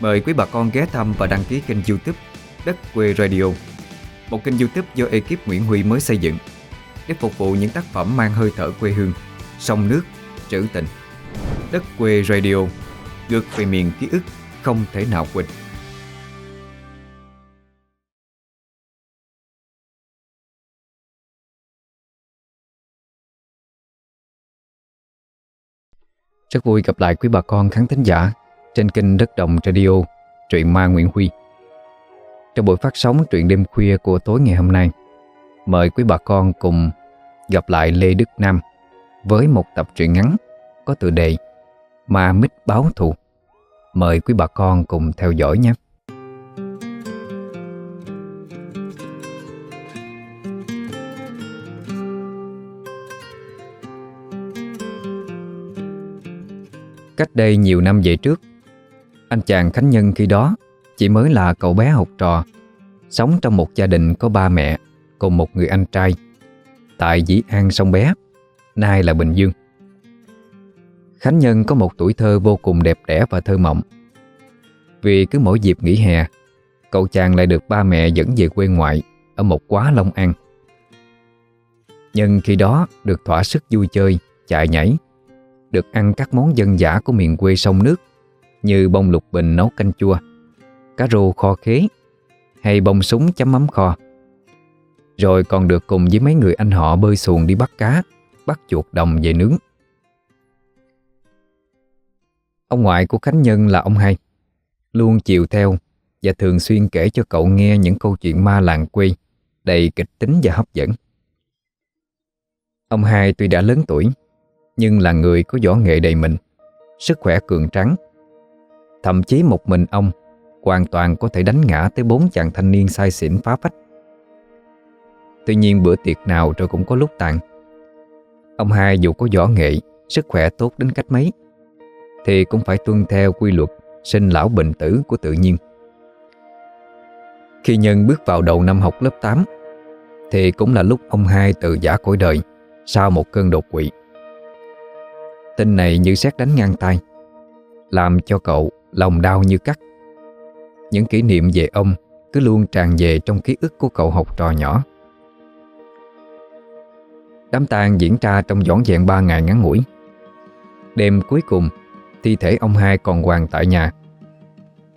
Mời quý bà con ghé thăm và đăng ký kênh youtube Đất Quê Radio. Một kênh youtube do ekip Nguyễn Huy mới xây dựng Để phục vụ những tác phẩm mang hơi thở quê hương Sông nước, trữ tình. Đất Quê Radio Ngược về miền ký ức không thể nào quên. Rất vui gặp lại quý bà con khán thính giả trên kênh Đất Đồng Radio, truyện ma Nguyễn Huy. Trong buổi phát sóng truyện đêm khuya của tối ngày hôm nay, mời quý bà con cùng gặp lại Lê Đức Nam với một tập truyện ngắn có tựa đề Ma Mít Báo Thù. Mời quý bà con cùng theo dõi nhé. Cách đây nhiều năm về trước anh chàng Khánh Nhân khi đó Chỉ mới là cậu bé học trò Sống trong một gia đình có ba mẹ Cùng một người anh trai. Tại Dĩ An Sông Bé Nay là Bình Dương. Khánh Nhân có một tuổi thơ vô cùng đẹp đẽ và thơ mộng. Vì cứ mỗi dịp nghỉ hè Cậu chàng lại được ba mẹ dẫn về quê ngoại Ở một quá Long An. Nhân khi đó được thỏa sức vui chơi, chạy nhảy được ăn các món dân dã của miền quê sông nước như bông lục bình nấu canh chua, cá rô kho khế hay bông súng chấm mắm kho. Rồi còn được cùng với mấy người anh họ bơi xuồng đi bắt cá, bắt chuột đồng về nướng. Ông ngoại của Khánh Nhân là ông hai, luôn chiều theo và thường xuyên kể cho cậu nghe những câu chuyện ma làng quê đầy kịch tính và hấp dẫn. Ông hai tuy đã lớn tuổi nhưng là người có võ nghệ đầy mình, sức khỏe cường trắng. Thậm chí một mình ông hoàn toàn có thể đánh ngã tới bốn chàng thanh niên sai xỉn phá phách. Tuy nhiên bữa tiệc nào rồi cũng có lúc tàn. Ông hai dù có võ nghệ, sức khỏe tốt đến cách mấy, thì cũng phải tuân theo quy luật sinh lão bệnh tử của tự nhiên. Khi Nhân bước vào đầu năm học lớp 8, thì cũng là lúc ông hai từ giả cõi đời sau một cơn đột quỵ. Tin này như xét đánh ngang tay Làm cho cậu lòng đau như cắt. Những kỷ niệm về ông Cứ luôn tràn về trong ký ức của cậu học trò nhỏ. Đám tang diễn ra trong dõn dẹn ba ngày ngắn ngủi. Đêm cuối cùng, Thi thể ông hai còn hoàng tại nhà.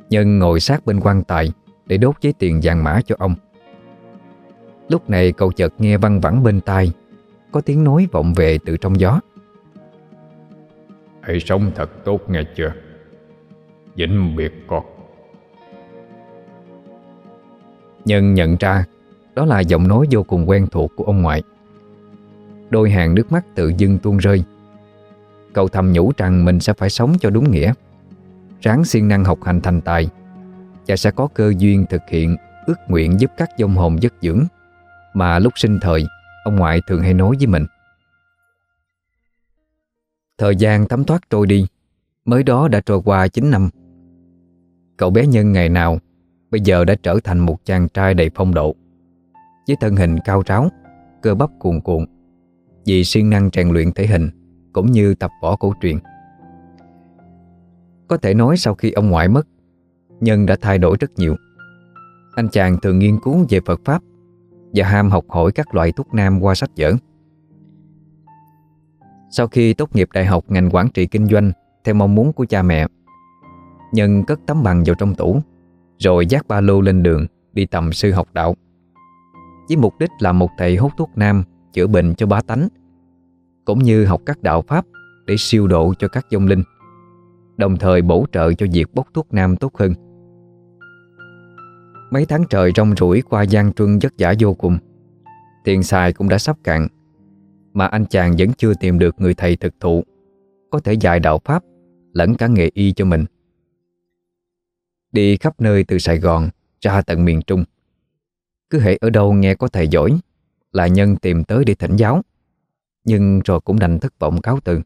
Nhân ngồi sát bên quan tài Để đốt giấy tiền vàng mã cho ông. Lúc này cậu chợt nghe văng vẳng bên tai, Có tiếng nói vọng về từ trong gió. Hãy sống thật tốt nghe chưa? Vĩnh biệt con Nhân nhận ra, Đó là giọng nói vô cùng quen thuộc của ông ngoại. Đôi hàng nước mắt tự dưng tuôn rơi. Cậu thầm nhủ rằng mình sẽ phải sống cho đúng nghĩa. Ráng siêng năng học hành thành tài, Và sẽ có cơ duyên thực hiện ước nguyện giúp các dông hồn giấc dưỡng Mà lúc sinh thời, Ông ngoại thường hay nói với mình. Thời gian thấm thoát trôi đi, Mới đó đã trôi qua 9 năm. Cậu bé Nhân ngày nào Bây giờ đã trở thành một chàng trai đầy phong độ. Với thân hình cao ráo Cơ bắp cuồn cuộn Vì siêng năng rèn luyện thể hình Cũng như tập võ cổ truyền. Có thể nói sau khi ông ngoại mất Nhân đã thay đổi rất nhiều. Anh chàng thường nghiên cứu về Phật Pháp Và ham học hỏi các loại thuốc nam qua sách vở. Sau khi tốt nghiệp đại học ngành quản trị kinh doanh theo mong muốn của cha mẹ, Nhân cất tấm bằng vào trong tủ, rồi dắt ba lô lên đường đi tầm sư học đạo. Với mục đích là một thầy hút thuốc nam chữa bệnh cho bá tánh, cũng như học các đạo pháp để siêu độ cho các dông linh, đồng thời bổ trợ cho việc bốc thuốc nam tốt hơn. Mấy tháng trời rong rủi qua gian truân vất vả vô cùng, tiền xài cũng đã sắp cạn mà anh chàng vẫn chưa tìm được người thầy thực thụ có thể dạy đạo Pháp lẫn cả nghề y cho mình. Đi khắp nơi từ Sài Gòn ra tận miền Trung. Cứ hệ ở đâu nghe có thầy giỏi là nhân tìm tới để thỉnh giáo, nhưng rồi cũng đành thất vọng cáo từ.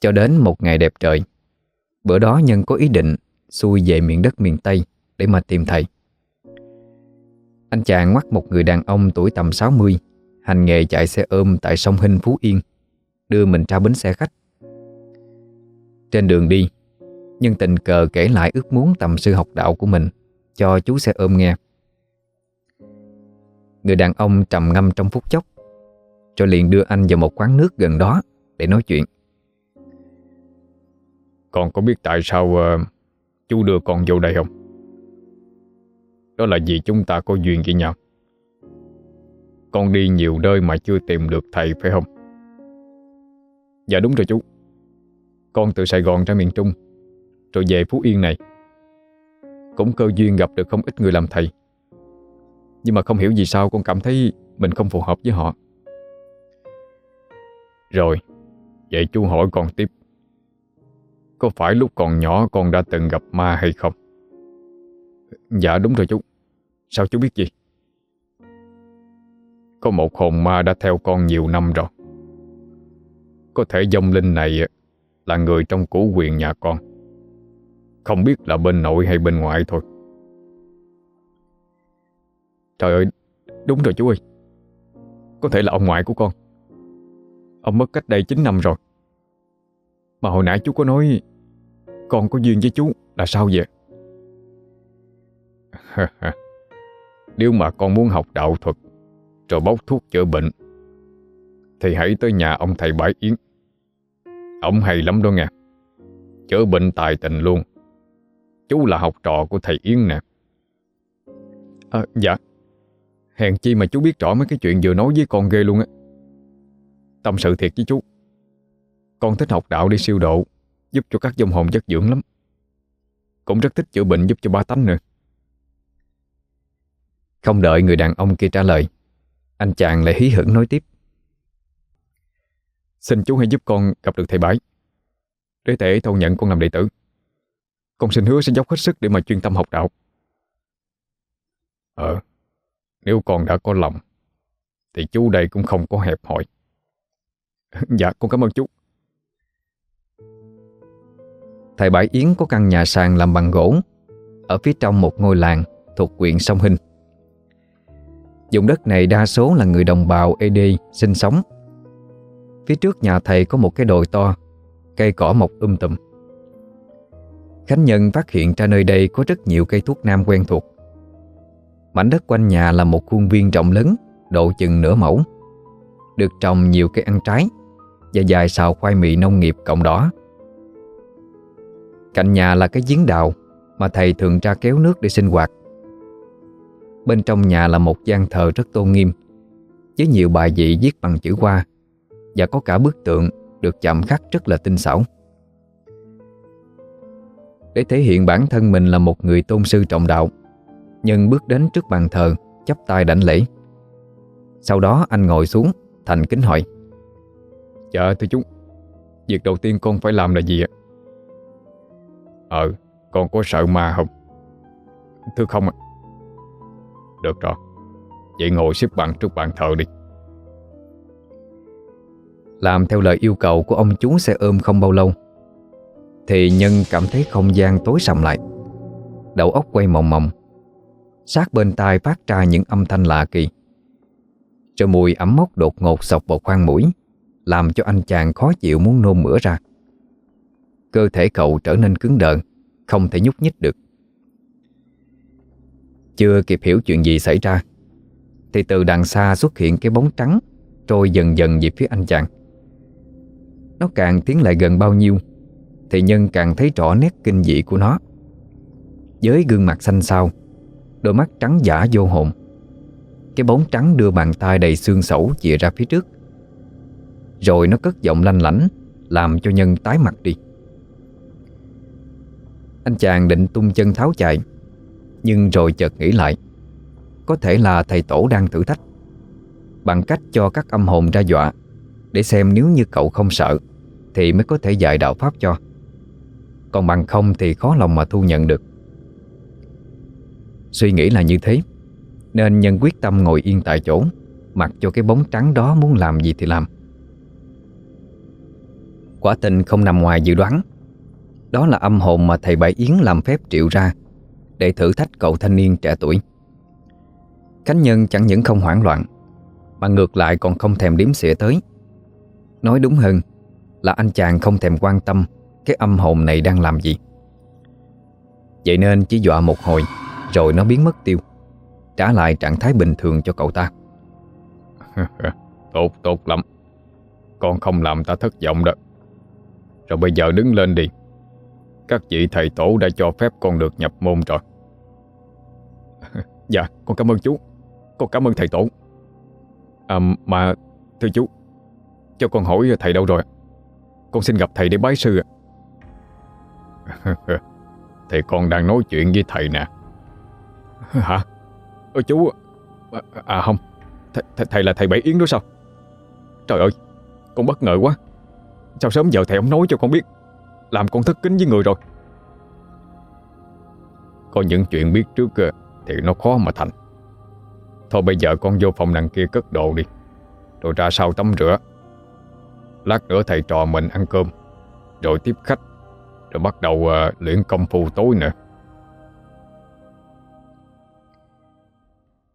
Cho đến một ngày đẹp trời, bữa đó nhân có ý định xuôi về miền đất miền Tây để mà tìm thầy. Anh chàng ngoắt một người đàn ông tuổi tầm 60 hành nghề chạy xe ôm tại sông Hinh Phú Yên, đưa mình ra bến xe khách. Trên đường đi, nhưng tình cờ kể lại ước muốn tầm sư học đạo của mình Cho chú xe ôm nghe. Người đàn ông trầm ngâm trong phút chốc Rồi liền đưa anh vào một quán nước gần đó Để nói chuyện. Con có biết tại sao uh, chú đưa con vô đây không? Đó là vì chúng ta có duyên với nhau. Con đi nhiều nơi mà chưa tìm được thầy phải không? Dạ đúng rồi chú. Con từ Sài Gòn ra miền Trung. Rồi về Phú Yên này. Cũng cơ duyên gặp được không ít người làm thầy. Nhưng mà không hiểu vì sao con cảm thấy Mình không phù hợp với họ. Rồi, Vậy chú hỏi con tiếp. Có phải lúc còn nhỏ con đã từng gặp ma hay không? Dạ đúng rồi chú. Sao chú biết gì? Có một hồn ma đã theo con nhiều năm rồi. Có thể dông linh này Là người trong củ quyền nhà con. Không biết là bên nội hay bên ngoại thôi. Trời ơi, Đúng rồi chú ơi. Có thể là ông ngoại của con. Ông mất cách đây 9 năm rồi. Mà hồi nãy chú có nói Con có duyên với chú là sao vậy? Nếu mà con muốn học đạo thuật, Rồi bốc thuốc chữa bệnh, Thì hãy tới nhà ông thầy Bãi Yến. Ông hay lắm đó nghe. Chữa bệnh tài tình luôn. Chú là học trò của thầy Yến nè. À, Dạ. Hèn chi mà chú biết rõ mấy cái chuyện vừa nói với con ghê luôn á. Tâm sự thiệt với chú. Con thích học đạo đi siêu độ Giúp cho các dòng hồn chất dưỡng lắm. Cũng rất thích chữa bệnh giúp cho ba tánh nữa. Không đợi người đàn ông kia trả lời Anh chàng lại hí hửng nói tiếp. Xin chú hãy giúp con gặp được thầy Bãi Để thể thâu nhận con làm đệ tử. Con xin hứa sẽ dốc hết sức để mà chuyên tâm học đạo. Ờ Nếu con đã có lòng, Thì chú đây cũng không có hẹp hòi Dạ con cảm ơn chú. Thầy Bãi Yến có căn nhà sàn làm bằng gỗ. Ở phía trong một ngôi làng Thuộc huyện Sông Hinh Dùng đất này đa số là người đồng bào ED sinh sống. Phía trước nhà thầy có một cái đồi to, Cây cỏ mọc um tùm. Khánh Nhân phát hiện ra nơi đây có rất nhiều cây thuốc nam quen thuộc. Mảnh đất quanh nhà là một khuôn viên rộng lớn, Độ chừng nửa mẫu. Được trồng nhiều cây ăn trái Và dài xào khoai mì nông nghiệp cộng đỏ. Cạnh nhà là cái giếng đào Mà thầy thường ra kéo nước để sinh hoạt. Bên trong nhà là một gian thờ rất tôn nghiêm, Với nhiều bài vị viết bằng chữ hoa Và có cả bức tượng Được chạm khắc rất là tinh xảo. Để thể hiện bản thân mình là một người tôn sư trọng đạo. Nhân bước đến trước bàn thờ, chắp tay đảnh lễ. Sau đó anh ngồi xuống, Thành kính hỏi. Dạ thưa chú. Việc đầu tiên con phải làm là gì ạ? Ờ Con có sợ ma không? Thưa không ạ. Được rồi. Vậy ngồi xếp bằng trước bàn thờ đi. Làm theo lời yêu cầu của ông chú xe ôm không bao lâu. Thì Nhân cảm thấy không gian tối sầm lại. Đầu óc quay mòng mòng. Sát bên tai phát ra những âm thanh lạ kỳ. Rồi mùi ẩm mốc đột ngột sọc vào khoang mũi Làm cho anh chàng khó chịu muốn nôn mửa ra. Cơ thể cậu trở nên cứng đờn, Không thể nhúc nhích được. Chưa kịp hiểu chuyện gì xảy ra Thì từ đằng xa xuất hiện cái bóng trắng Trôi dần dần về phía anh chàng. Nó càng tiến lại gần bao nhiêu thì Nhân càng thấy rõ nét kinh dị của nó. Với gương mặt xanh xao, Đôi mắt trắng giả vô hồn, Cái bóng trắng đưa bàn tay đầy xương sẩu chìa ra phía trước. Rồi nó cất giọng lanh lảnh, Làm cho Nhân tái mặt đi. Anh chàng định tung chân tháo chạy, Nhưng rồi chợt nghĩ lại, Có thể là thầy tổ đang thử thách. Bằng cách cho các âm hồn ra dọa, Để xem nếu như cậu không sợ, Thì mới có thể dạy đạo Pháp cho. Còn bằng không thì khó lòng mà thu nhận được. Suy nghĩ là như thế, Nên nhân quyết tâm ngồi yên tại chỗ, Mặc cho cái bóng trắng đó muốn làm gì thì làm. Quả tình không nằm ngoài dự đoán. Đó là âm hồn mà thầy Bảy Yến làm phép triệu ra Để thử thách cậu thanh niên trẻ tuổi. Khánh Nhân chẳng những không hoảng loạn, Mà ngược lại còn không thèm đếm xỉa tới. Nói đúng hơn Là anh chàng không thèm quan tâm. Cái âm hồn này đang làm gì? Vậy nên chỉ dọa một hồi Rồi nó biến mất tiêu. Trả lại trạng thái bình thường cho cậu ta. Tốt, tốt lắm. Con không làm ta thất vọng đó. Rồi bây giờ đứng lên đi. Các vị thầy tổ đã cho phép con được nhập môn rồi. Dạ, con cảm ơn chú. Con cảm ơn thầy tổ. À mà thưa chú Cho con hỏi thầy đâu rồi? Con xin gặp thầy để bái sư Thì con đang nói chuyện với thầy nè. Hả? Ơ chú À, à không. Th th Thầy là thầy Bảy Yến đó sao? Trời ơi Con bất ngờ quá. Sao sớm giờ thầy không nói cho con biết? Làm con thất kính với người rồi. Có những chuyện biết trước ờ, Thì nó khó mà thành. Thôi bây giờ con vô phòng đằng kia cất đồ đi Rồi ra sau tắm rửa. Lát nữa thầy trò mình ăn cơm Rồi tiếp khách. Rồi bắt đầu uh, luyện công phu tối nữa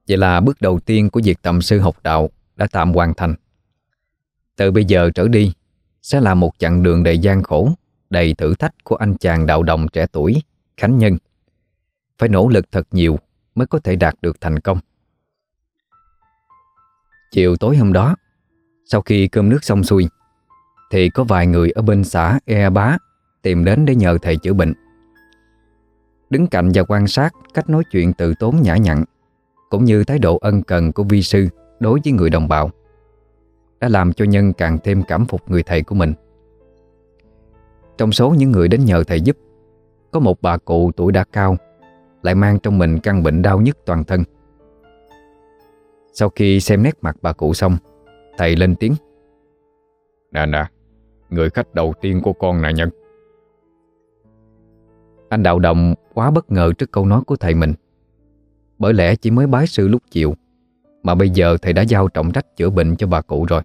Vậy là bước đầu tiên của việc tầm sư học đạo đã tạm hoàn thành. Từ bây giờ trở đi sẽ là một chặng đường đầy gian khổ, đầy thử thách của anh chàng đạo đồng trẻ tuổi, Khánh Nhân. Phải nỗ lực thật nhiều mới có thể đạt được thành công. Chiều tối hôm đó, sau khi cơm nước xong xuôi, thì có vài người ở bên xã E Bá tìm đến để nhờ thầy chữa bệnh. Đứng cạnh và quan sát cách nói chuyện từ tốn nhã nhặn cũng như thái độ ân cần của vi sư đối với người đồng bào đã làm cho Nhân càng thêm cảm phục người thầy của mình. Trong số những người đến nhờ thầy giúp, có một bà cụ tuổi đã cao lại mang trong mình căn bệnh đau nhức toàn thân. Sau khi xem nét mặt bà cụ xong, thầy lên tiếng. Nè nè, người khách đầu tiên của con nè Nhân. Anh Đạo Đồng quá bất ngờ trước câu nói của thầy mình. Bởi lẽ chỉ mới bái sư lúc chiều, Mà bây giờ thầy đã giao trọng trách chữa bệnh cho bà cụ rồi.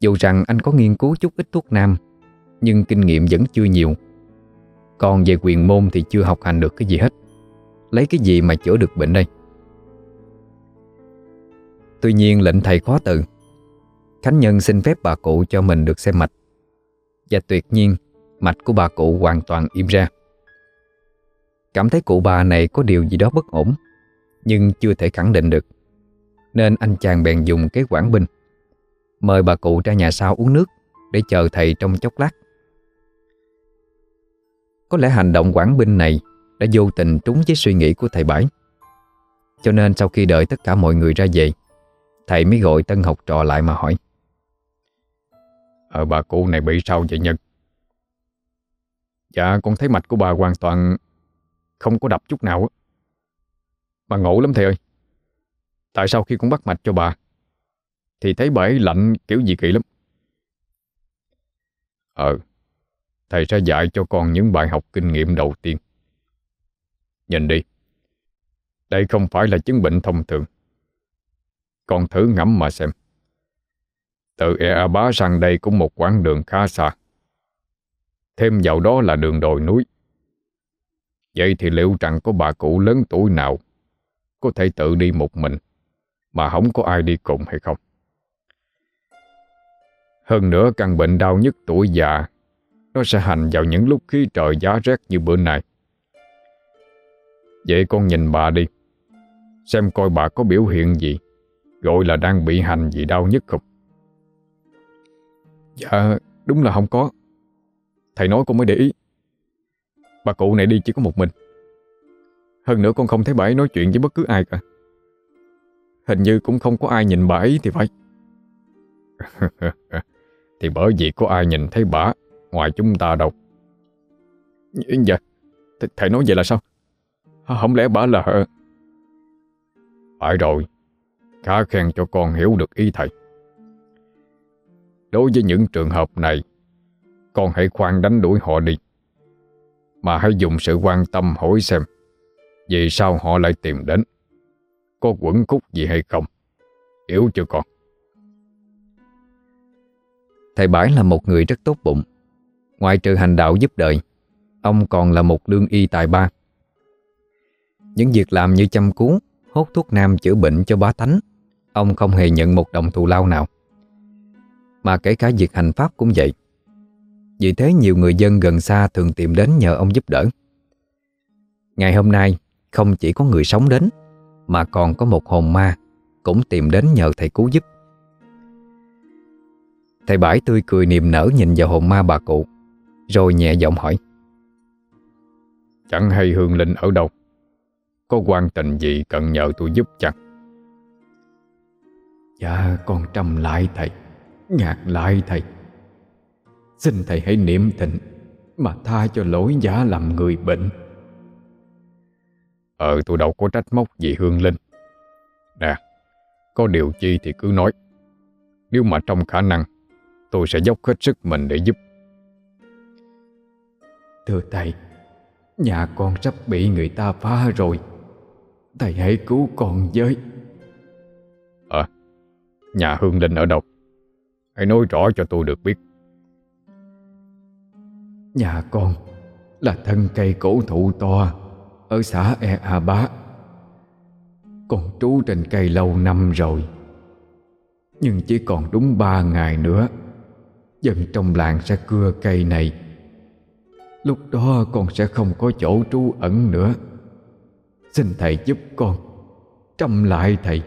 Dù rằng anh có nghiên cứu chút ít thuốc nam, Nhưng kinh nghiệm vẫn chưa nhiều. Còn về quyền môn thì chưa học hành được cái gì hết. Lấy cái gì mà chữa được bệnh đây? Tuy nhiên lệnh thầy khó từ. Khánh Nhân xin phép bà cụ cho mình được xem mạch. Và tuyệt nhiên Mạch của bà cụ hoàn toàn im ra. Cảm thấy cụ bà này có điều gì đó bất ổn, Nhưng chưa thể khẳng định được. Nên anh chàng bèn dùng cái quảng binh Mời bà cụ ra nhà sau uống nước Để chờ thầy trong chốc lát. Có lẽ hành động quảng binh này Đã vô tình trúng với suy nghĩ của thầy Bãi Cho nên sau khi đợi tất cả mọi người ra về, Thầy mới gọi tân học trò lại mà hỏi. Ờ bà cụ này bị sao vậy nhật? Dạ con thấy mạch của bà hoàn toàn không có đập chút nào Bà ngộ lắm thầy ơi. Tại sao khi con bắt mạch cho bà Thì thấy bà ấy lạnh kiểu gì kỳ lắm? Ờ Thầy sẽ dạy cho con những bài học kinh nghiệm đầu tiên. Nhìn đi. Đây không phải là chứng bệnh thông thường. Con thử ngẫm mà xem. Từ Ea Bá sang đây cũng một quãng đường khá xa. Thêm vào đó là đường đồi núi Vậy thì liệu rằng có bà cụ lớn tuổi nào có thể tự đi một mình mà không có ai đi cùng hay không? Hơn nữa căn bệnh đau nhất tuổi già nó sẽ hành vào những lúc khí trời giá rét như bữa nay. Vậy con nhìn bà đi xem coi bà có biểu hiện gì gọi là đang bị hành gì đau nhất không? Dạ, đúng là không có. Thầy nói con mới để ý. Bà cụ này đi chỉ có một mình. Hơn nữa con không thấy bà ấy nói chuyện với bất cứ ai cả. Hình như cũng không có ai nhìn bà ấy thì phải. Thì bởi vì có ai nhìn thấy bà, Ngoài chúng ta đâu. Dạ th, Thầy nói vậy là sao? Không lẽ bà là Phải rồi, Khá khen cho con hiểu được ý thầy. Đối với những trường hợp này con hãy khoan đánh đuổi họ đi. Mà hãy dùng sự quan tâm hỏi xem, Vì sao họ lại tìm đến? Có quẩn khúc gì hay không? Hiểu chưa con? Thầy Bãi là một người rất tốt bụng. Ngoài trừ hành đạo giúp đời, Ông còn là một lương y tài ba. Những việc làm như chăm cứu, Hốt thuốc nam chữa bệnh cho bá tánh, Ông không hề nhận một đồng thù lao nào. Mà kể cả việc hành pháp cũng vậy vì thế nhiều người dân gần xa thường tìm đến nhờ ông giúp đỡ. Ngày hôm nay, không chỉ có người sống đến, Mà còn có một hồn ma Cũng tìm đến nhờ thầy cứu giúp. Thầy Bãi tươi cười niềm nở nhìn vào hồn ma bà cụ, Rồi nhẹ giọng hỏi, Chẳng hay Hương Linh ở đâu? Có quan tình gì cần nhờ tôi giúp chăng? Dạ con trầm lại thầy Ngạc lại thầy. Xin thầy hãy niệm tình Mà tha cho lỗi giả làm người bệnh. Ờ tôi đâu có trách móc gì Hương Linh. Nè Có điều chi thì cứ nói. Nếu mà trong khả năng Tôi sẽ dốc hết sức mình để giúp. Thưa thầy Nhà con sắp bị người ta phá rồi. Thầy hãy cứu con với. Ờ Nhà Hương Linh ở đâu? Hãy nói rõ cho tôi được biết Nhà con là thân cây cổ thụ to Ở xã E A Bá. Con trú trên cây lâu năm rồi, Nhưng chỉ còn đúng ba ngày nữa, Dân trong làng sẽ cưa cây này. Lúc đó con sẽ không có chỗ trú ẩn nữa. Xin thầy giúp con Trăm lại thầy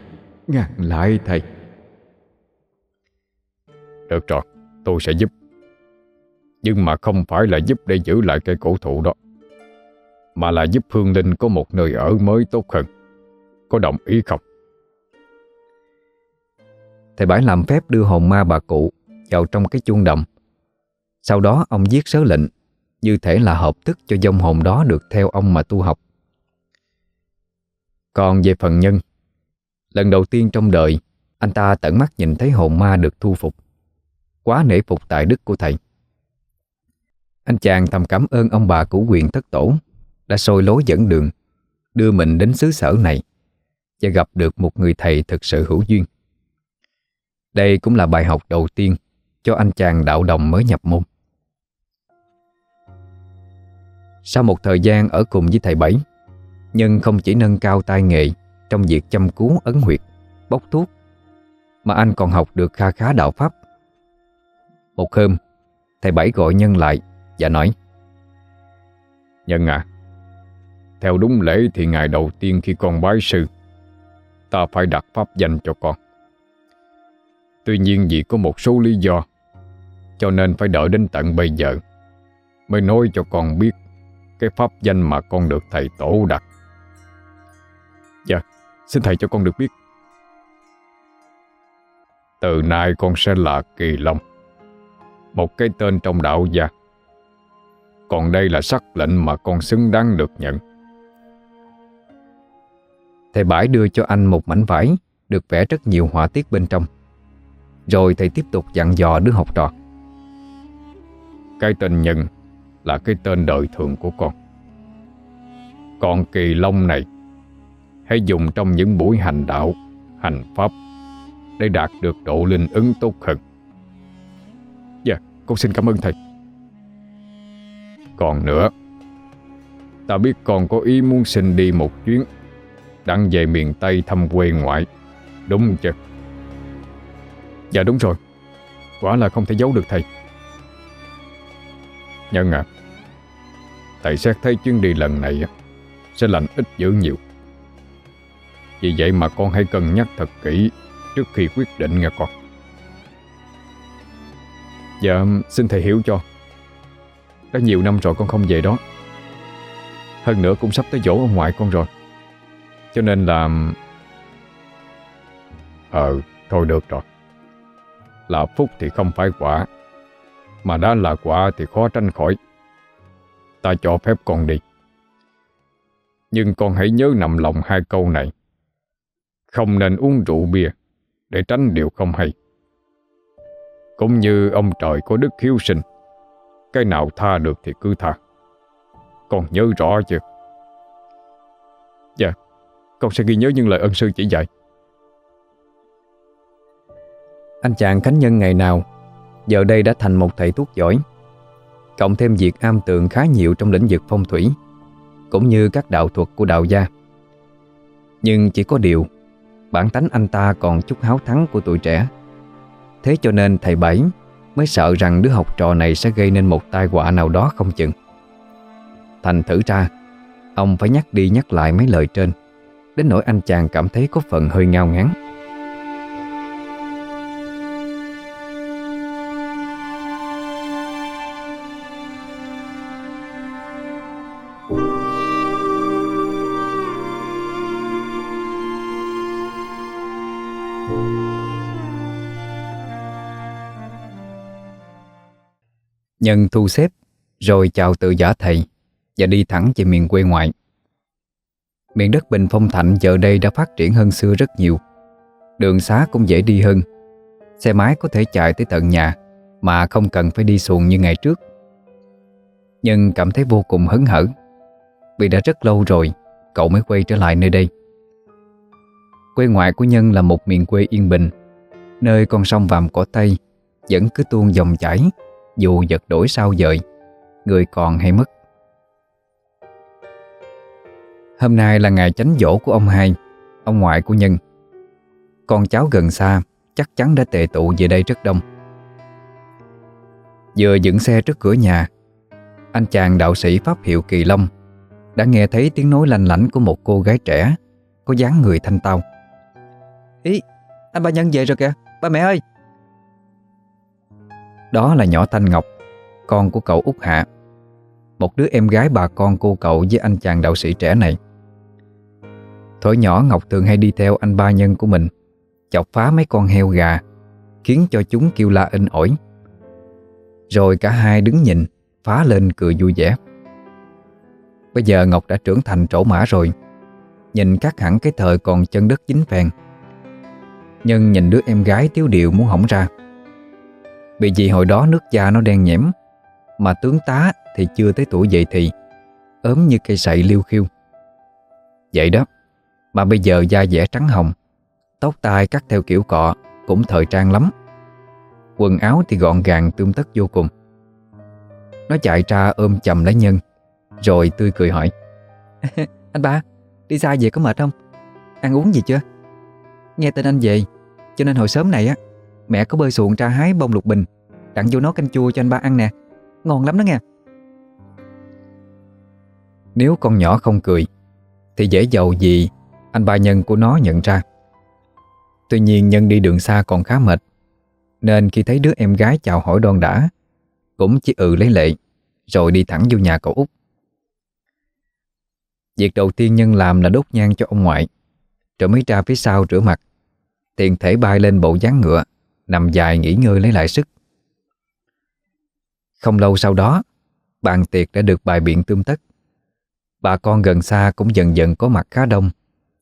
Ngàn lại thầy. Được rồi, Tôi sẽ giúp nhưng mà không phải là giúp để giữ lại cây cổ thụ đó Mà là giúp Hương Linh có một nơi ở mới tốt hơn Có đồng ý không? Thầy Bãi làm phép đưa hồn ma bà cụ vào trong cái chuông đồng. Sau đó ông viết sớ lệnh, như thể là hợp thức cho dông hồn đó được theo ông mà tu học. Còn về phần nhân, lần đầu tiên trong đời, anh ta tận mắt nhìn thấy hồn ma được thu phục. Quá nể phục tại đức của thầy. Anh chàng thầm cảm ơn ông bà của quyền thất tổ đã sôi lối dẫn đường, đưa mình đến xứ sở này và gặp được một người thầy thực sự hữu duyên. Đây cũng là bài học đầu tiên cho anh chàng đạo đồng mới nhập môn. Sau một thời gian ở cùng với thầy Bảy, Nhân không chỉ nâng cao tai nghệ trong việc chăm cứu ấn huyệt, bốc thuốc, mà anh còn học được kha khá đạo pháp. Một hôm, thầy Bảy gọi Nhân lại và nói Nhân à, theo đúng lễ thì ngày đầu tiên khi con bái sư, ta phải đặt pháp danh cho con. Tuy nhiên vì có một số lý do Cho nên phải đợi đến tận bây giờ Mới nói cho con biết Cái pháp danh mà con được thầy tổ đặt. Dạ Xin thầy cho con được biết. Từ nay con sẽ là Kỳ Long Một cái tên trong đạo gia. Còn đây là sắc lệnh mà con xứng đáng được nhận. Thầy Bãi đưa cho anh một mảnh vải Được vẽ rất nhiều họa tiết bên trong. Rồi thầy tiếp tục dặn dò đứa học trò. Cái tên Nhân là cái tên đời thường của con. Còn kỳ long này Hãy dùng trong những buổi hành đạo, hành pháp Để đạt được độ linh ứng tốt hơn. Dạ, con xin cảm ơn thầy. Còn nữa. Ta biết con có ý muốn xin đi một chuyến Đặng về miền Tây thăm quê ngoại. Đúng chưa? Dạ đúng rồi. Quả là không thể giấu được thầy. Nhân à Thầy xét thấy chuyến đi lần này Sẽ lành ít dữ nhiều. Vì vậy mà con hãy cân nhắc thật kỹ Trước khi quyết định nghe con. Dạ xin thầy hiểu cho. Đã nhiều năm rồi con không về đó. Hơn nữa cũng sắp tới dỗ ông ngoại con rồi. Cho nên là Ờ thôi được rồi. Là phúc thì không phải quả, Mà đã là quả thì khó tránh khỏi. Ta cho phép con đi. Nhưng con hãy nhớ nằm lòng hai câu này. Không nên uống rượu bia Để tránh điều không hay. Cũng như ông trời có đức hiếu sinh. Cái nào tha được thì cứ tha. Con nhớ rõ chưa Dạ Con sẽ ghi nhớ những lời ân sư chỉ dạy. Anh chàng Khánh Nhân ngày nào, Giờ đây đã thành một thầy thuốc giỏi, Cộng thêm việc am tường khá nhiều trong lĩnh vực phong thủy, Cũng như các đạo thuật của đạo gia. Nhưng chỉ có điều, Bản tánh anh ta còn chút háo thắng của tuổi trẻ. Thế cho nên thầy Bảy Mới sợ rằng đứa học trò này sẽ gây nên một tai họa nào đó không chừng. Thành thử ra, Ông phải nhắc đi nhắc lại mấy lời trên, Đến nỗi anh chàng cảm thấy có phần hơi ngao ngán. Nhân thu xếp, Rồi chào từ giả thầy, Và đi thẳng về miền quê ngoại. Miền đất Bình Phong Thạnh giờ đây đã phát triển hơn xưa rất nhiều. Đường xá cũng dễ đi hơn. Xe máy có thể chạy tới tận nhà, Mà không cần phải đi xuồng như ngày trước. Nhân cảm thấy vô cùng hấn hở, Vì đã rất lâu rồi Cậu mới quay trở lại nơi đây. Quê ngoại của Nhân là một miền quê yên bình, Nơi con sông Vàm Cỏ Tây Vẫn cứ tuôn dòng chảy. Dù giật đổi sao dời Người còn hay mất. Hôm nay là ngày chánh dỗ của ông hai Ông ngoại của Nhân. Con cháu gần xa Chắc chắn đã tề tụ về đây rất đông. Vừa dựng xe trước cửa nhà Anh chàng đạo sĩ Pháp Hiệu Kỳ Long Đã nghe thấy tiếng nói lanh lảnh Của một cô gái trẻ Có dáng người thanh tao. Ý, anh ba Nhân về rồi kìa Ba mẹ ơi! Đó là nhỏ Thanh Ngọc, Con của cậu út Hạ. Một đứa em gái bà con cô cậu Với anh chàng đạo sĩ trẻ này. Thổi nhỏ Ngọc thường hay đi theo anh ba nhân của mình, Chọc phá mấy con heo gà, Khiến cho chúng kêu la in ỏi. Rồi cả hai đứng nhìn, Phá lên cười vui vẻ. Bây giờ Ngọc đã trưởng thành trổ mã rồi, Nhìn các hẳn cái thời còn chân đất dính phèn. Nhưng nhìn đứa em gái tiếu điệu muốn hỏng ra vì vì hồi đó nước da nó đen nhẽm Mà tướng tá thì chưa tới tuổi dậy thì ốm như cây sậy liêu khiêu Vậy đó mà bây giờ da dẻ trắng hồng Tóc tai cắt theo kiểu cọ Cũng thời trang lắm Quần áo thì gọn gàng tươm tất vô cùng Nó chạy ra ôm chầm lấy nhân Rồi tươi cười hỏi Anh ba, đi xa về có mệt không? Ăn uống gì chưa? Nghe tên anh về Cho nên hồi sớm này á Mẹ có bơi xuồng ra hái bông lục bình. Đặng vô nấu canh chua cho anh ba ăn nè. Ngon lắm đó nghe. Nếu con nhỏ không cười, Thì dễ giàu gì anh ba Nhân của nó nhận ra. Tuy nhiên Nhân đi đường xa còn khá mệt, Nên khi thấy đứa em gái chào hỏi đon đã Cũng chỉ ừ lấy lệ, Rồi đi thẳng vô nhà cậu út. Việc đầu tiên Nhân làm là đốt nhang cho ông ngoại, Rồi mới ra phía sau rửa mặt, Tiện thể bay lên bộ dáng ngựa. Nằm dài nghỉ ngơi lấy lại sức Không lâu sau đó Bàn tiệc đã được bài biện tươm tất Bà con gần xa cũng dần dần có mặt khá đông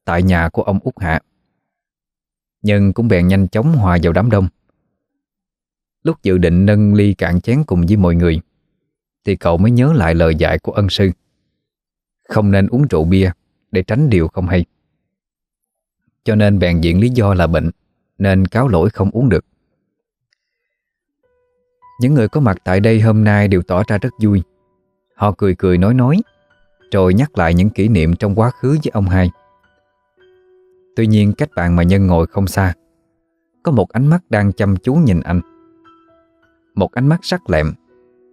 tại nhà của ông út Hạ. Nhân cũng bèn nhanh chóng hòa vào đám đông. Lúc dự định nâng ly cạn chén cùng với mọi người, thì cậu mới nhớ lại lời dạy của ân sư. Không nên uống rượu bia để tránh điều không hay. Cho nên bèn diện lý do là bệnh, nên cáo lỗi không uống được. Những người có mặt tại đây hôm nay đều tỏ ra rất vui. Họ cười cười nói nói, rồi nhắc lại những kỷ niệm trong quá khứ với ông hai. Tuy nhiên cách bạn mà Nhân ngồi không xa Có một ánh mắt đang chăm chú nhìn anh Một ánh mắt sắc lẹm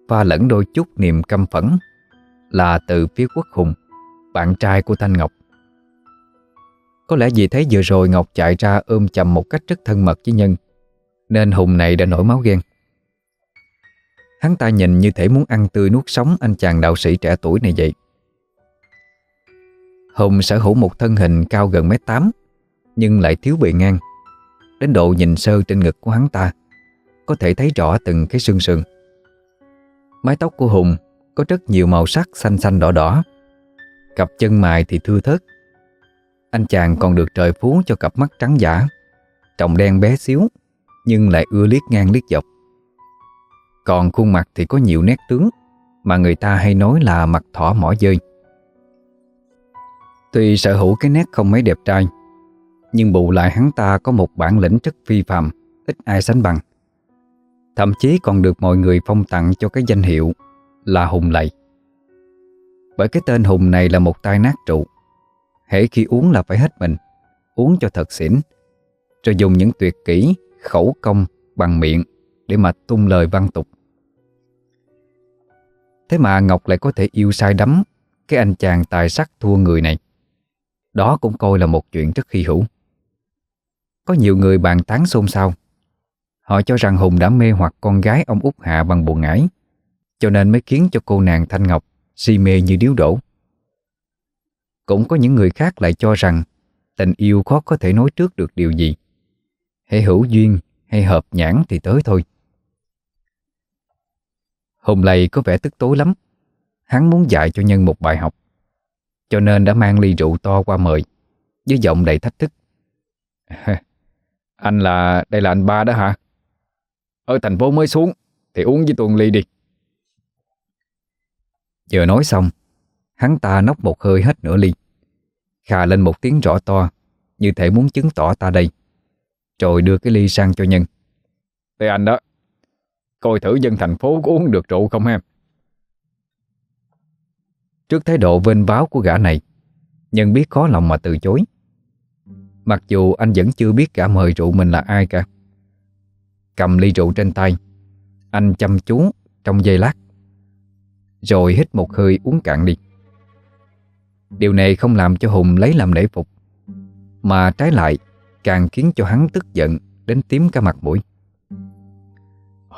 Và lẫn đôi chút niềm căm phẫn Là từ phía Quốc Hùng Bạn trai của Thanh Ngọc Có lẽ vì thấy vừa rồi Ngọc chạy ra ôm chầm một cách rất thân mật với Nhân Nên Hùng này đã nổi máu ghen Hắn ta nhìn như thể muốn ăn tươi nuốt sống anh chàng đạo sĩ trẻ tuổi này vậy Hùng sở hữu một thân hình cao gần mét tám nhưng lại thiếu bề ngang. Đến độ nhìn sơ trên ngực của hắn ta, có thể thấy rõ từng cái xương sườn. Mái tóc của Hùng có rất nhiều màu sắc xanh xanh đỏ đỏ. Cặp chân mài thì thưa thớt. Anh chàng còn được trời phú cho cặp mắt trắng giả, trọng đen bé xíu, nhưng lại ưa liếc ngang liếc dọc. Còn khuôn mặt thì có nhiều nét tướng mà người ta hay nói là mặt thỏ mỏ dơi. Tuy sở hữu cái nét không mấy đẹp trai, nhưng bù lại hắn ta có một bản lĩnh rất phi phạm Ít ai sánh bằng. Thậm chí còn được mọi người phong tặng cho cái danh hiệu là Hùng Lầy Bởi cái tên Hùng này là một tai nát trụ Hễ khi uống là phải hết mình Uống cho thật xỉn Rồi dùng những tuyệt kỹ, khẩu công bằng miệng Để mà tung lời văn tục. Thế mà Ngọc lại có thể yêu sai đắm cái anh chàng tài sắc thua người này. Đó cũng coi là một chuyện rất hy hữu. Có nhiều người bàn tán xôn xao. Họ cho rằng Hùng đã mê hoặc con gái ông út Hạ bằng buồn ngải, cho nên mới khiến cho cô nàng Thanh Ngọc si mê như điếu đổ. Cũng có những người khác lại cho rằng tình yêu khó có thể nói trước được điều gì. Hãy hữu duyên hay hợp nhãn thì tới thôi. Hùng lầy có vẻ tức tối lắm. Hắn muốn dạy cho Nhân một bài học. Cho nên đã mang ly rượu to qua mời, với giọng đầy thách thức. anh là, đây là anh ba đó hả? Ở thành phố mới xuống, thì uống với tuần ly đi. Vừa nói xong, hắn ta nốc một hơi hết nửa ly. Khà lên một tiếng rõ to, như thể muốn chứng tỏ ta đây. Rồi đưa cái ly sang cho Nhân. Đây anh đó, coi thử dân thành phố có uống được rượu không em? Trước thái độ vênh váo của gã này, Nhân biết khó lòng mà từ chối. Mặc dù anh vẫn chưa biết gã mời rượu mình là ai cả. Cầm ly rượu trên tay, anh chăm chú trong giây lát. Rồi hít một hơi uống cạn đi. Điều này không làm cho Hùng lấy làm nể phục, mà trái lại càng khiến cho hắn tức giận đến tím cả mặt mũi.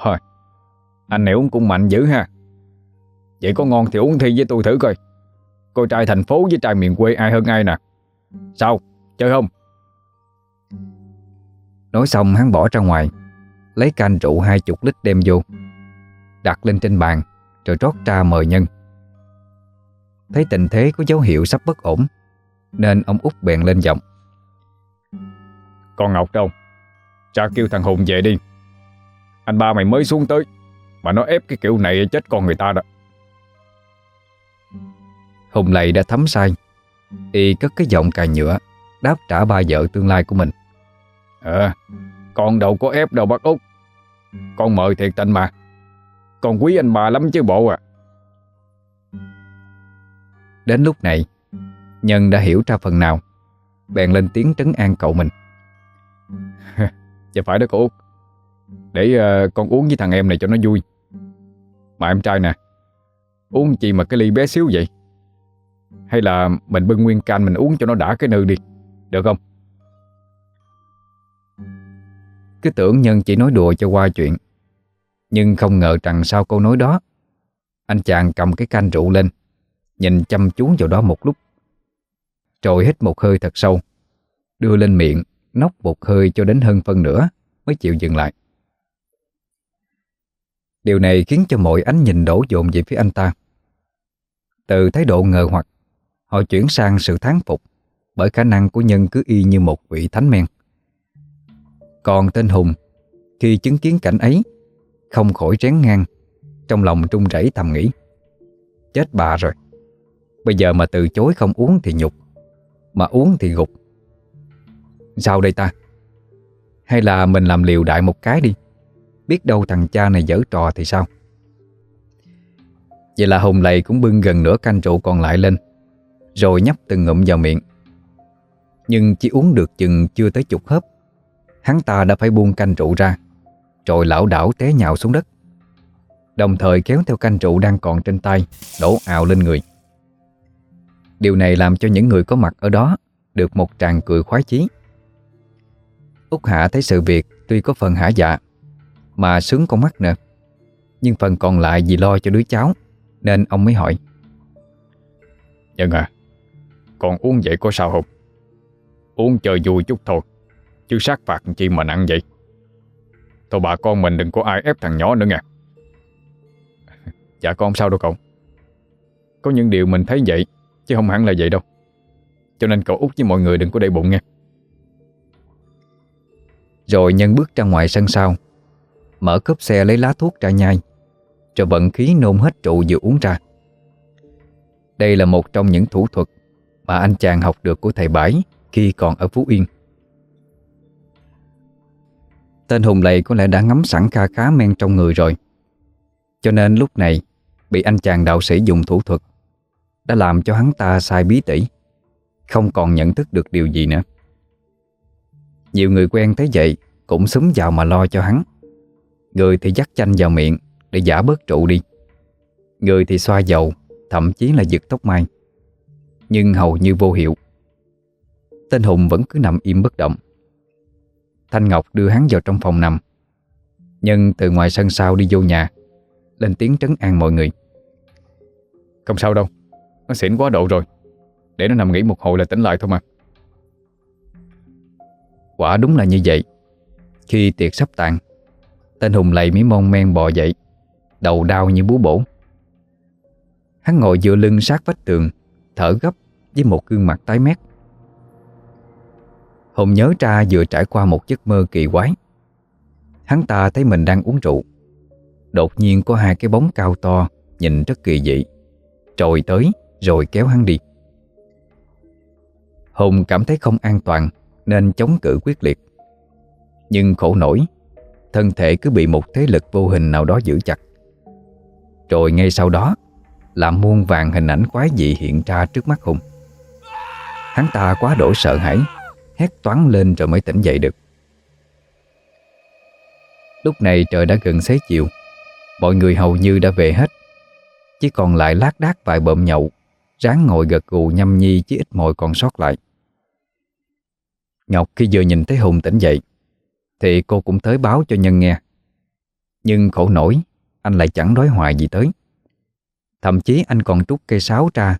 Thôi, anh này uống cũng mạnh dữ ha. Vậy có ngon thì uống thi với tôi thử coi. Coi trai thành phố với trai miền quê ai hơn ai nè. Sao, chơi không? Nói xong hắn bỏ ra ngoài Lấy canh rượu hai chục lít đem vô Đặt lên trên bàn Rồi rót ra mời nhân. Thấy tình thế có dấu hiệu sắp bất ổn Nên ông út bèn lên giọng. Con Ngọc đâu? Cha kêu thằng Hùng về đi. Anh ba mày mới xuống tới. Mà nó ép cái kiểu này chết con người ta đó. Hùng lầy đã thấm sai. Y cất cái giọng cài nhựa Đáp trả ba vợ tương lai của mình. Ờ Con đâu có ép đâu bác út. Con mời thiệt tình mà. Con quý anh bà lắm chứ bộ à. Đến lúc này Nhân đã hiểu ra phần nào Bèn lên tiếng trấn an cậu mình. Dạ phải đó cô Út để uh, con uống với thằng em này cho nó vui. Mà em trai nè Uống chi mà cái ly bé xíu vậy? Hay là mình bưng nguyên canh mình uống cho nó đã cái nư đi Được không? Cứ tưởng Nhân chỉ nói đùa cho qua chuyện Nhưng không ngờ rằng sau câu nói đó Anh chàng cầm cái canh rượu lên Nhìn chăm chú vào đó một lúc Rồi hít một hơi thật sâu Đưa lên miệng Nóc một hơi cho đến hơn phân nữa Mới chịu dừng lại. Điều này khiến cho mọi ánh nhìn đổ dồn về phía anh ta Từ thái độ ngờ hoặc Họ chuyển sang sự thán phục bởi khả năng của nhân cứ y như một vị thánh men. Còn tên Hùng, khi chứng kiến cảnh ấy, không khỏi rén ngang, trong lòng trung rẩy thầm nghĩ. Chết bà rồi, bây giờ mà từ chối không uống thì nhục, mà uống thì gục. Sao đây ta? Hay là mình làm liều đại một cái đi, biết đâu thằng cha này dở trò thì sao? Vậy là Hùng lầy cũng bưng gần nửa canh rượu còn lại lên, rồi nhấp từng ngụm vào miệng. Nhưng chỉ uống được chừng chưa tới chục hớp, Hắn ta đã phải buông canh rượu ra, Rồi lão đảo té nhào xuống đất. Đồng thời kéo theo canh rượu đang còn trên tay, Đổ ào lên người. Điều này làm cho những người có mặt ở đó Được một tràng cười khoái chí. Úc Hạ thấy sự việc Tuy có phần hả dạ mà sướng con mắt nữa Nhưng phần còn lại vì lo cho đứa cháu Nên ông mới hỏi. Nhân à còn uống vậy có sao không? Uống chơi vui chút thôi Chứ sát phạt chi mà nặng vậy? Thôi bà con mình đừng có ai ép thằng nhỏ nữa nha Dạ con sao đâu cậu? Có những điều mình thấy vậy Chứ không hẳn là vậy đâu. Cho nên cậu út với mọi người đừng có để bụng nha Rồi nhân bước ra ngoài sân sau Mở cốp xe lấy lá thuốc ra nhai Rồi vận khí nôn hết trụ vừa uống ra Đây là một trong những thủ thuật mà anh chàng học được của thầy Bãi khi còn ở Phú Yên. Tên Hùng Lầy có lẽ đã ngắm sẵn kha khá men trong người rồi. Cho nên lúc này bị anh chàng đạo sĩ dùng thủ thuật đã làm cho hắn ta sai bí tỉ, không còn nhận thức được điều gì nữa. Nhiều người quen thấy vậy cũng súng vào mà lo cho hắn. Người thì dắt chanh vào miệng để giả bớt trụ đi. Người thì xoa dầu, thậm chí là giật tóc mai. Nhưng hầu như vô hiệu. Tên Hùng vẫn cứ nằm im bất động. Thanh Ngọc đưa hắn vào trong phòng nằm. Nhân từ ngoài sân sau đi vô nhà Lên tiếng trấn an mọi người. Không sao đâu Nó xỉn quá độ rồi. Để nó nằm nghỉ một hồi là tỉnh lại thôi mà. Quả đúng là như vậy. Khi tiệc sắp tàn Tên Hùng lầy mới mon men bò dậy, Đầu đau như bú bổ. Hắn ngồi dựa lưng sát vách tường, Thở gấp với một gương mặt tái mét. Hùng nhớ ra vừa trải qua một giấc mơ kỳ quái. Hắn ta thấy mình đang uống rượu. Đột nhiên có hai cái bóng cao to, Nhìn rất kỳ dị. Trồi tới, rồi kéo hắn đi. Hùng cảm thấy không an toàn, Nên chống cự quyết liệt. Nhưng khổ nổi Thân thể cứ bị một thế lực vô hình nào đó giữ chặt. Rồi ngay sau đó, Là muôn vàng hình ảnh quái dị hiện ra trước mắt Hùng. Hắn ta quá đổ sợ hãi, Hét toán lên rồi mới tỉnh dậy được. Lúc này trời đã gần xế chiều, Mọi người hầu như đã về hết. Chỉ còn lại lác đác vài bợm nhậu, Ráng ngồi gật gù nhâm nhi chứ ít mồi còn sót lại. Ngọc khi vừa nhìn thấy Hùng tỉnh dậy thì cô cũng tới báo cho Nhân nghe. Nhưng khổ nổi, Anh lại chẳng đối hoài gì tới. Thậm chí anh còn trút cây sáo ra,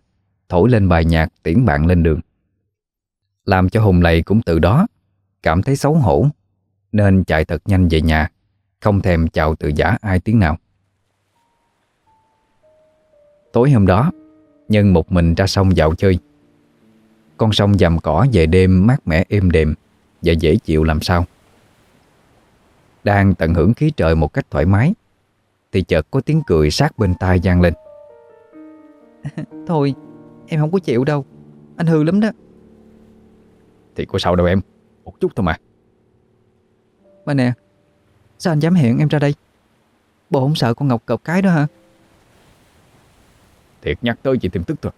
Thổi lên bài nhạc tiễn bạn lên đường. Làm cho Hùng lầy cũng từ đó Cảm thấy xấu hổ, Nên chạy thật nhanh về nhà, Không thèm chào từ giả ai tiếng nào. Tối hôm đó, Nhân một mình ra sông dạo chơi. Con sông dầm cỏ về đêm mát mẻ êm đềm Và dễ chịu làm sao. Đang tận hưởng khí trời một cách thoải mái. Thì chợt có tiếng cười sát bên tai vang lên. Thôi em không có chịu đâu. Anh hư lắm đó. Thì có sao đâu em. Một chút thôi mà. Mà nè Sao anh dám hẹn em ra đây? Bộ không sợ con Ngọc cọc cái đó hả? Thiệt nhắc tới chị tìm tức thôi.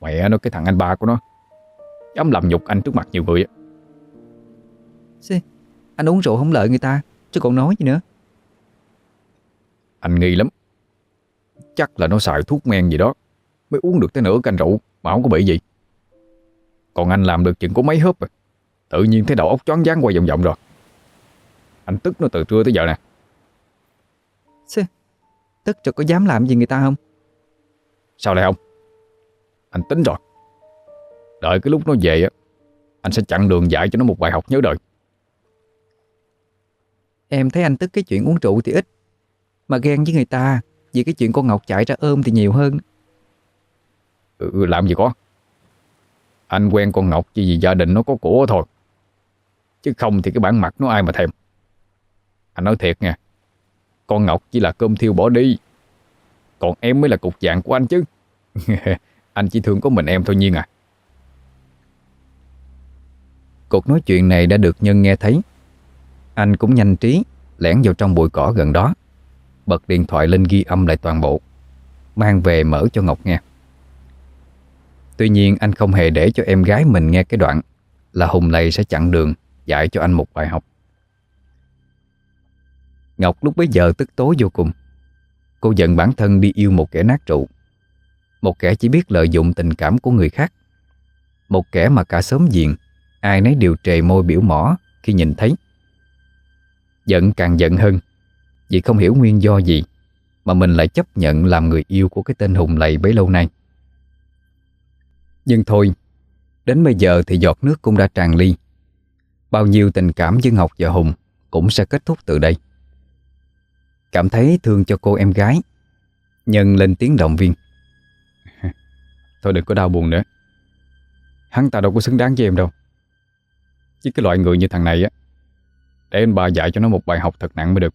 Mẹ nó cái thằng anh ba của nó. Dám làm nhục anh trước mặt nhiều người á Anh uống rượu không lợi người ta Chứ còn nói gì nữa. Anh nghi lắm. Chắc là nó xài thuốc men gì đó Mới uống được tới nửa canh rượu Mà không có bị gì. Còn anh làm được chừng có mấy hớp à. Tự nhiên thấy đầu óc choáng váng qua vòng vòng rồi. Anh tức nó từ trưa tới giờ nè. Xê, Tức rồi có dám làm gì người ta không? Sao lại không? Anh tính rồi. Đợi cái lúc nó về á Anh sẽ chặn đường dạy cho nó một bài học nhớ đời Em thấy anh tức cái chuyện uống rượu thì ít. Mà ghen với người ta Vì cái chuyện con Ngọc chạy ra ôm thì nhiều hơn. Ừ, ừ, Làm gì có. Anh quen con Ngọc chỉ vì gia đình nó có của thôi. Chứ không thì cái bản mặt nó ai mà thèm. Anh nói thiệt nha Con Ngọc chỉ là cơm thiêu bỏ đi. Còn em mới là cục dạng của anh chứ. Anh chỉ thương có mình em thôi Nhiên à. Cuộc nói chuyện này đã được Nhân nghe thấy. Anh cũng nhanh trí, Lẻn vào trong bụi cỏ gần đó. Bật điện thoại lên ghi âm lại toàn bộ, Mang về mở cho Ngọc nghe. Tuy nhiên, anh không hề để cho em gái mình nghe cái đoạn Là Hùng này sẽ chặn đường Dạy cho anh một bài học. Ngọc lúc bấy giờ tức tối vô cùng. Cô giận bản thân đi yêu một kẻ nát trụ. Một kẻ chỉ biết lợi dụng tình cảm của người khác. Một kẻ mà cả sớm diện Ai nấy đều trề môi biểu mỏ Khi nhìn thấy. Giận càng giận hơn. Vì không hiểu nguyên do gì Mà mình lại chấp nhận làm người yêu của cái tên Hùng lầy bấy lâu nay. Nhưng thôi, Đến bây giờ thì giọt nước cũng đã tràn ly. Bao nhiêu tình cảm giữa Ngọc và Hùng Cũng sẽ kết thúc từ đây. Cảm thấy thương cho cô em gái, Nhân lên tiếng động viên. Thôi đừng có đau buồn nữa. Hắn ta đâu có xứng đáng với em đâu. Chứ cái loại người như thằng này á để anh bà dạy cho nó một bài học thật nặng mới được.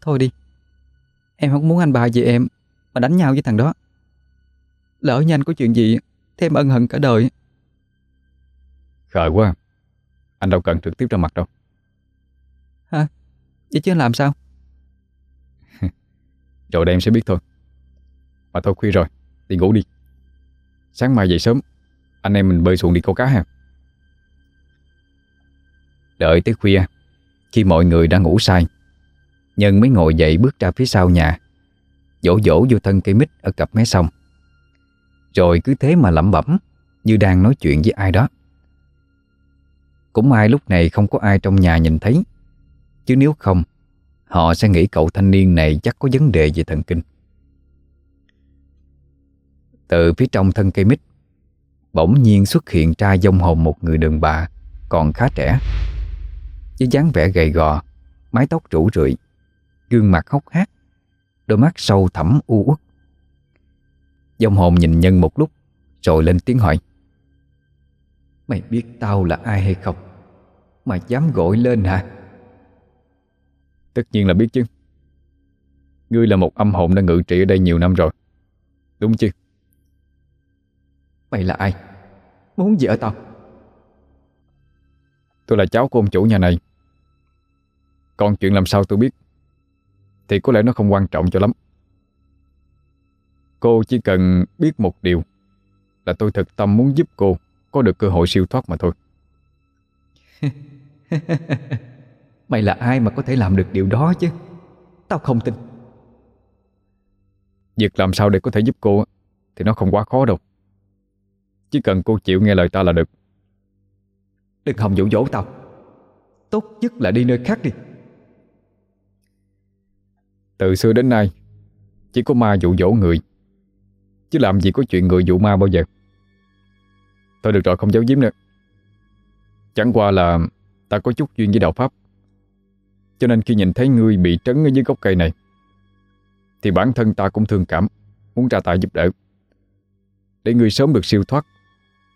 Thôi đi. Em không muốn anh bà về em Mà đánh nhau với thằng đó. Lỡ nhanh có chuyện gì Thêm ân hận cả đời. Khờ quá. Anh đâu cần trực tiếp ra mặt đâu. Hả? Vậy chứ anh làm sao? Rồi đây em sẽ biết thôi. Mà thôi khuya rồi Đi ngủ đi. Sáng mai dậy sớm Anh em mình bơi xuồng đi câu cá ha Đợi tới khuya, Khi mọi người đã ngủ say. Nhân mới ngồi dậy bước ra phía sau nhà, Dỗ dỗ vô thân cây mít ở cặp mé sông. Rồi cứ thế mà lẩm bẩm Như đang nói chuyện với ai đó. Cũng may lúc này không có ai trong nhà nhìn thấy, Chứ nếu không, Họ sẽ nghĩ cậu thanh niên này chắc có vấn đề về thần kinh. Từ phía trong thân cây mít, Bỗng nhiên xuất hiện ra dông hồn một người đàn bà Còn khá trẻ. Với dáng vẻ gầy gò, Mái tóc rủ rượi, Gương mặt hốc hác, Đôi mắt sâu thẳm u uất. Dòng hồn nhìn nhân một lúc, Rồi lên tiếng hỏi, Mày biết tao là ai hay không? Mà dám gọi lên hả? Tất nhiên là biết chứ. Ngươi là một âm hồn đã ngự trị ở đây nhiều năm rồi, Đúng chứ? Mày là ai? Muốn gì ở tao? Tôi là cháu của ông chủ nhà này. Còn chuyện làm sao tôi biết? Thì có lẽ nó không quan trọng cho lắm. Cô chỉ cần biết một điều Là tôi thực tâm muốn giúp cô Có được cơ hội siêu thoát mà thôi. Mày là ai mà có thể làm được điều đó chứ? Tao không tin. Việc làm sao để có thể giúp cô Thì nó không quá khó đâu. Chỉ cần cô chịu nghe lời ta là được. Đừng hòng dỗ dỗ tao. Tốt nhất là đi nơi khác đi từ xưa đến nay, Chỉ có ma dụ dỗ người, Chứ làm gì có chuyện người dụ ma bao giờ. Thôi được rồi, không giấu giếm nữa. Chẳng qua là Ta có chút duyên với đạo Pháp, Cho nên khi nhìn thấy ngươi bị trấn ở dưới gốc cây này, Thì bản thân ta cũng thương cảm, Muốn ra tay giúp đỡ. Để ngươi sớm được siêu thoát,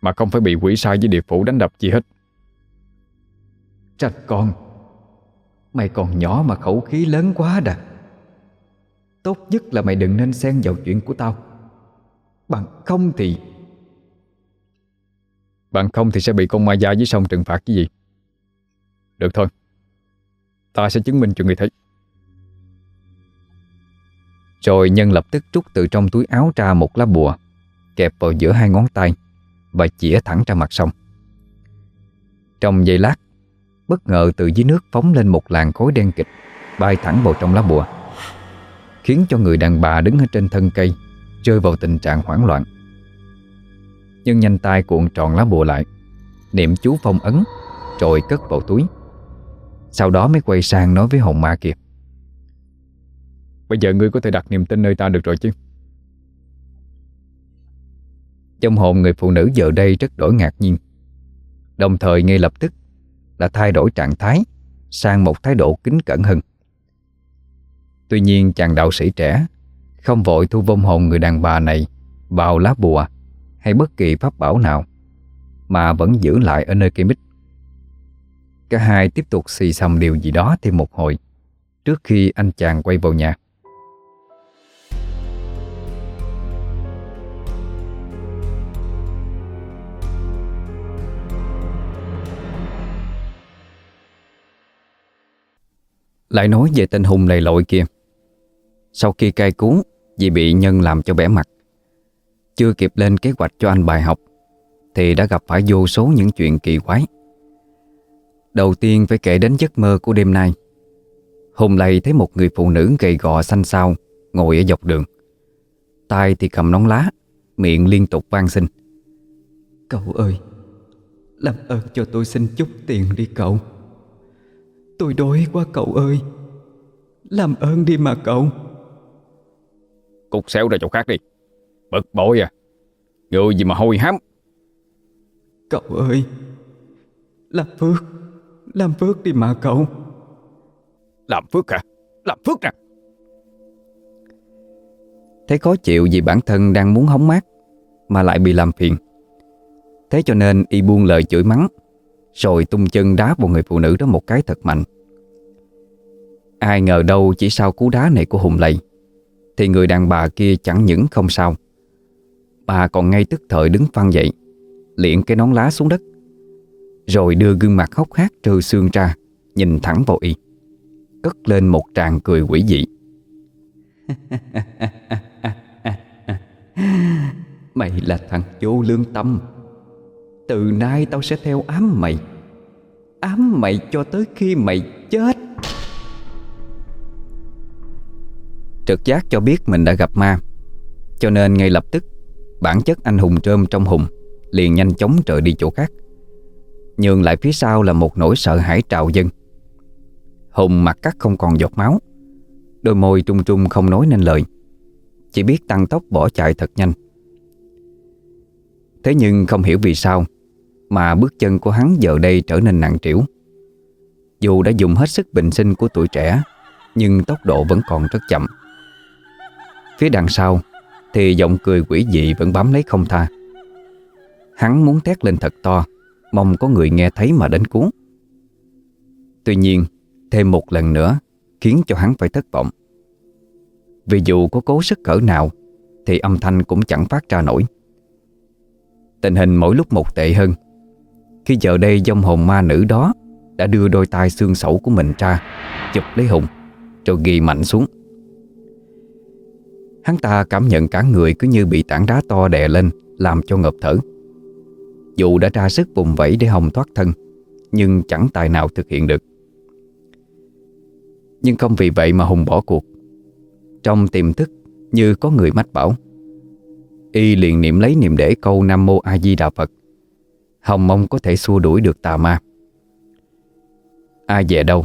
Mà không phải bị quỷ sai với địa phủ đánh đập gì hết. Trạch con, Mày còn nhỏ mà khẩu khí lớn quá đà. Tốt nhất là mày đừng nên xen vào chuyện của tao. Bằng không thì Bằng không thì sẽ bị con ma gia dưới sông trừng phạt cái gì? Được thôi. Ta sẽ chứng minh cho người thấy. Rồi nhân lập tức rút từ trong túi áo ra một lá bùa, Kẹp vào giữa hai ngón tay Và chĩa thẳng ra mặt sông. Trong giây lát, Bất ngờ từ dưới nước phóng lên một làn khối đen kịch, Bay thẳng vào trong lá bùa. Khiến cho người đàn bà đứng ở trên thân cây, Rơi vào tình trạng hoảng loạn. Nhưng nhanh tay cuộn tròn lá bùa lại, Niệm chú phong ấn Rồi cất vào túi. Sau đó mới quay sang nói với hồn ma kia. Bây giờ ngươi có thể đặt niềm tin nơi ta được rồi chứ? Trong hồn người phụ nữ giờ đây rất đổi ngạc nhiên. Đồng thời ngay lập tức là thay đổi trạng thái, Sang một thái độ kính cẩn hơn. Tuy nhiên chàng đạo sĩ trẻ, Không vội thu vong hồn người đàn bà này Vào lá bùa Hay bất kỳ pháp bảo nào, Mà vẫn giữ lại ở nơi cây mít. Cả hai tiếp tục xì xầm điều gì đó thêm một hồi, Trước khi anh chàng quay vào nhà. Lại nói về tên Hùng lầy lội kia sau khi cai cú Vì bị nhân làm cho bẻ mặt. Chưa kịp lên kế hoạch cho anh bài học, Thì đã gặp phải vô số những chuyện kỳ quái. Đầu tiên phải kể đến giấc mơ của đêm nay. Hôm nay thấy một người phụ nữ gầy gò xanh xao Ngồi ở dọc đường. Tay thì cầm nón lá, Miệng liên tục van xin. Cậu ơi, Làm ơn cho tôi xin chút tiền đi cậu. Tôi đói quá cậu ơi. Làm ơn đi mà cậu. Cút xéo ra chỗ khác đi. Bực bội à. Người gì mà hôi hám. Cậu ơi. Làm phước. Làm phước đi mà cậu. Làm phước hả? Làm phước nè. Thấy khó chịu vì bản thân đang muốn hóng mát Mà lại bị làm phiền. Thế cho nên y buông lời chửi mắng Rồi tung chân đá vào người phụ nữ đó một cái thật mạnh. Ai ngờ đâu chỉ sau cú đá này của Hùng Lầy thì người đàn bà kia chẳng những không sao. Bà còn ngay tức thời đứng phăng dậy, Liện cái nón lá xuống đất, Rồi đưa gương mặt hốc hác trơ xương ra, Nhìn thẳng vào y, Cất lên một tràng cười quỷ dị. Mày là thằng vô lương tâm. Từ nay tao sẽ theo ám mày. Ám mày cho tới khi mày chết. Trực giác cho biết mình đã gặp ma. Cho nên ngay lập tức, Bản chất anh hùng trơm trong hùng, Liền nhanh chóng trở đi chỗ khác. Nhường lại phía sau là một nỗi sợ hãi trào dân Hùng mặt cắt không còn giọt máu, Đôi môi trung trung không nói nên lời. Chỉ biết tăng tốc bỏ chạy thật nhanh. Thế nhưng không hiểu vì sao Mà bước chân của hắn giờ đây trở nên nặng trĩu. Dù đã dùng hết sức bình sinh của tuổi trẻ, Nhưng tốc độ vẫn còn rất chậm. Phía đằng sau, Thì giọng cười quỷ dị vẫn bám lấy không tha. Hắn muốn thét lên thật to, Mong có người nghe thấy mà đến cứu. Tuy nhiên, Thêm một lần nữa, Khiến cho hắn phải thất vọng. Vì dù có cố sức cỡ nào, Thì âm thanh cũng chẳng phát ra nổi. Tình hình mỗi lúc một tệ hơn. Khi giờ đây dông hồn ma nữ đó Đã đưa đôi tay xương sẩu của mình ra, Chụp lấy Hùng Rồi ghi mạnh xuống. Hắn ta cảm nhận cả người cứ như bị tảng đá to đè lên, Làm cho ngợp thở. Dù đã ra sức vùng vẫy để Hồng thoát thân, Nhưng chẳng tài nào thực hiện được. Nhưng không vì vậy mà Hùng bỏ cuộc. Trong tiềm thức, như có người mách bảo, Y liền niệm lấy niệm để câu Nam Mô A Di Đà Phật. Hồng mong có thể xua đuổi được tà ma. Ai về đâu?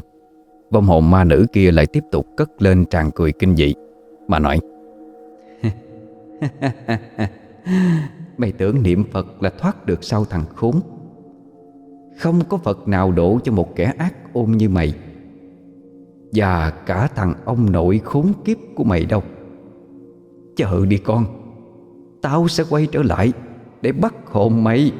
Vong hồn ma nữ kia lại tiếp tục cất lên tràn cười kinh dị, Mà nói Mày tưởng niệm Phật là thoát được sau thằng khốn. Không có Phật nào đổ cho một kẻ ác ôn như mày. Và cả thằng ông nội khốn kiếp của mày đâu. Chờ đi con, Tao sẽ quay trở lại Để bắt hồn mày.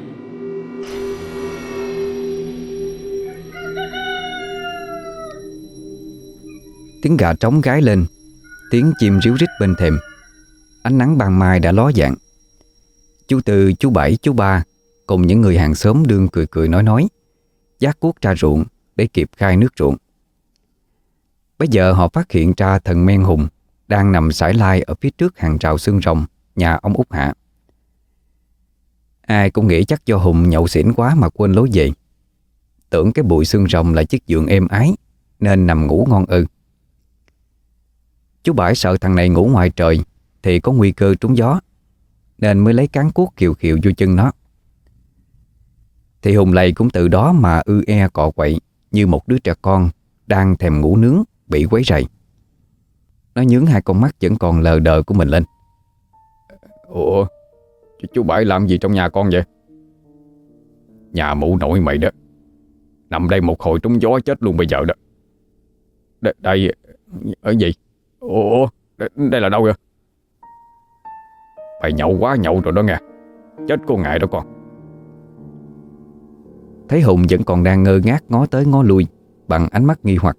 Tiếng gà trống gái lên, Tiếng chim ríu rít bên thềm. Ánh nắng ban mai đã ló dạng. Chú Tư, chú Bảy, chú Ba Cùng những người hàng xóm đương cười cười nói nói Giác cuốc ra ruộng Để kịp khai nước ruộng. Bây giờ họ phát hiện ra thần men hùng Đang nằm sải lai ở phía trước hàng rào xương rồng Nhà ông út Hạ. Ai cũng nghĩ chắc do Hùng nhậu xỉn quá mà quên lối về. Tưởng cái bụi xương rồng là chiếc giường êm ái Nên nằm ngủ ngon ư. Chú bảy sợ thằng này ngủ ngoài trời thì có nguy cơ trúng gió Nên mới lấy cán cuốc kiều kiều vô chân nó. Thì Hùng lầy cũng từ đó mà ư e cọ quậy Như một đứa trẻ con Đang thèm ngủ nướng Bị quấy rầy. Nó nhướng hai con mắt vẫn còn lờ đờ của mình lên. Ủa chú, chú Bảy làm gì trong nhà con vậy? Nhà mụ nội mày đó. Nằm đây một hồi trúng gió chết luôn bây giờ đó. Đây, đây Ở gì? Ủa đây, đây là đâu vậy? Mày nhậu quá nhậu rồi đó nghe. Chết cô ngại đó con. Thấy Hùng vẫn còn đang ngơ ngác ngó tới ngó lui Bằng ánh mắt nghi hoặc.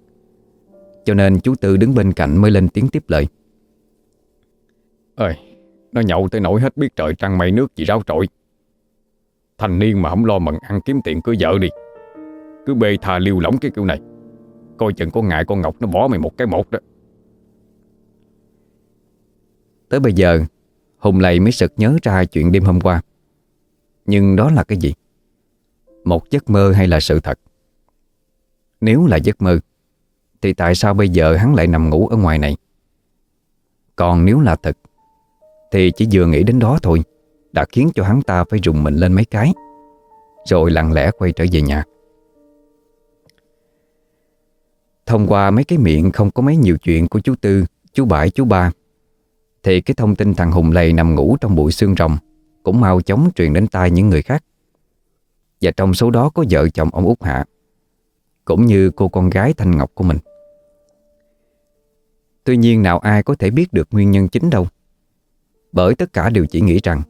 Cho nên chú Tư đứng bên cạnh mới lên tiếng tiếp lời. Ơi Nó nhậu tới nổi hết biết trời trăng mây nước gì ráo trội. Thành niên mà không lo mần ăn kiếm tiền cưới vợ đi. Cứ bê thà liêu lỏng cái kiểu này. Coi chừng có ngại con Ngọc nó bỏ mày một cái một đó. Tới bây giờ Hùng lầy mới sực nhớ ra chuyện đêm hôm qua Nhưng đó là cái gì? Một giấc mơ hay là sự thật? Nếu là giấc mơ Thì tại sao bây giờ hắn lại nằm ngủ ở ngoài này? Còn nếu là thật Thì chỉ vừa nghĩ đến đó thôi Đã khiến cho hắn ta phải rùng mình lên mấy cái Rồi lặng lẽ quay trở về nhà Thông qua mấy cái miệng không có mấy nhiều chuyện của chú Tư, chú Bãi, chú Ba thì cái thông tin thằng Hùng Lầy nằm ngủ trong bụi xương rồng Cũng mau chóng truyền đến tai những người khác. Và trong số đó có vợ chồng ông Út Hạ, Cũng như cô con gái Thanh Ngọc của mình. Tuy nhiên nào ai có thể biết được nguyên nhân chính đâu. Bởi tất cả đều chỉ nghĩ rằng,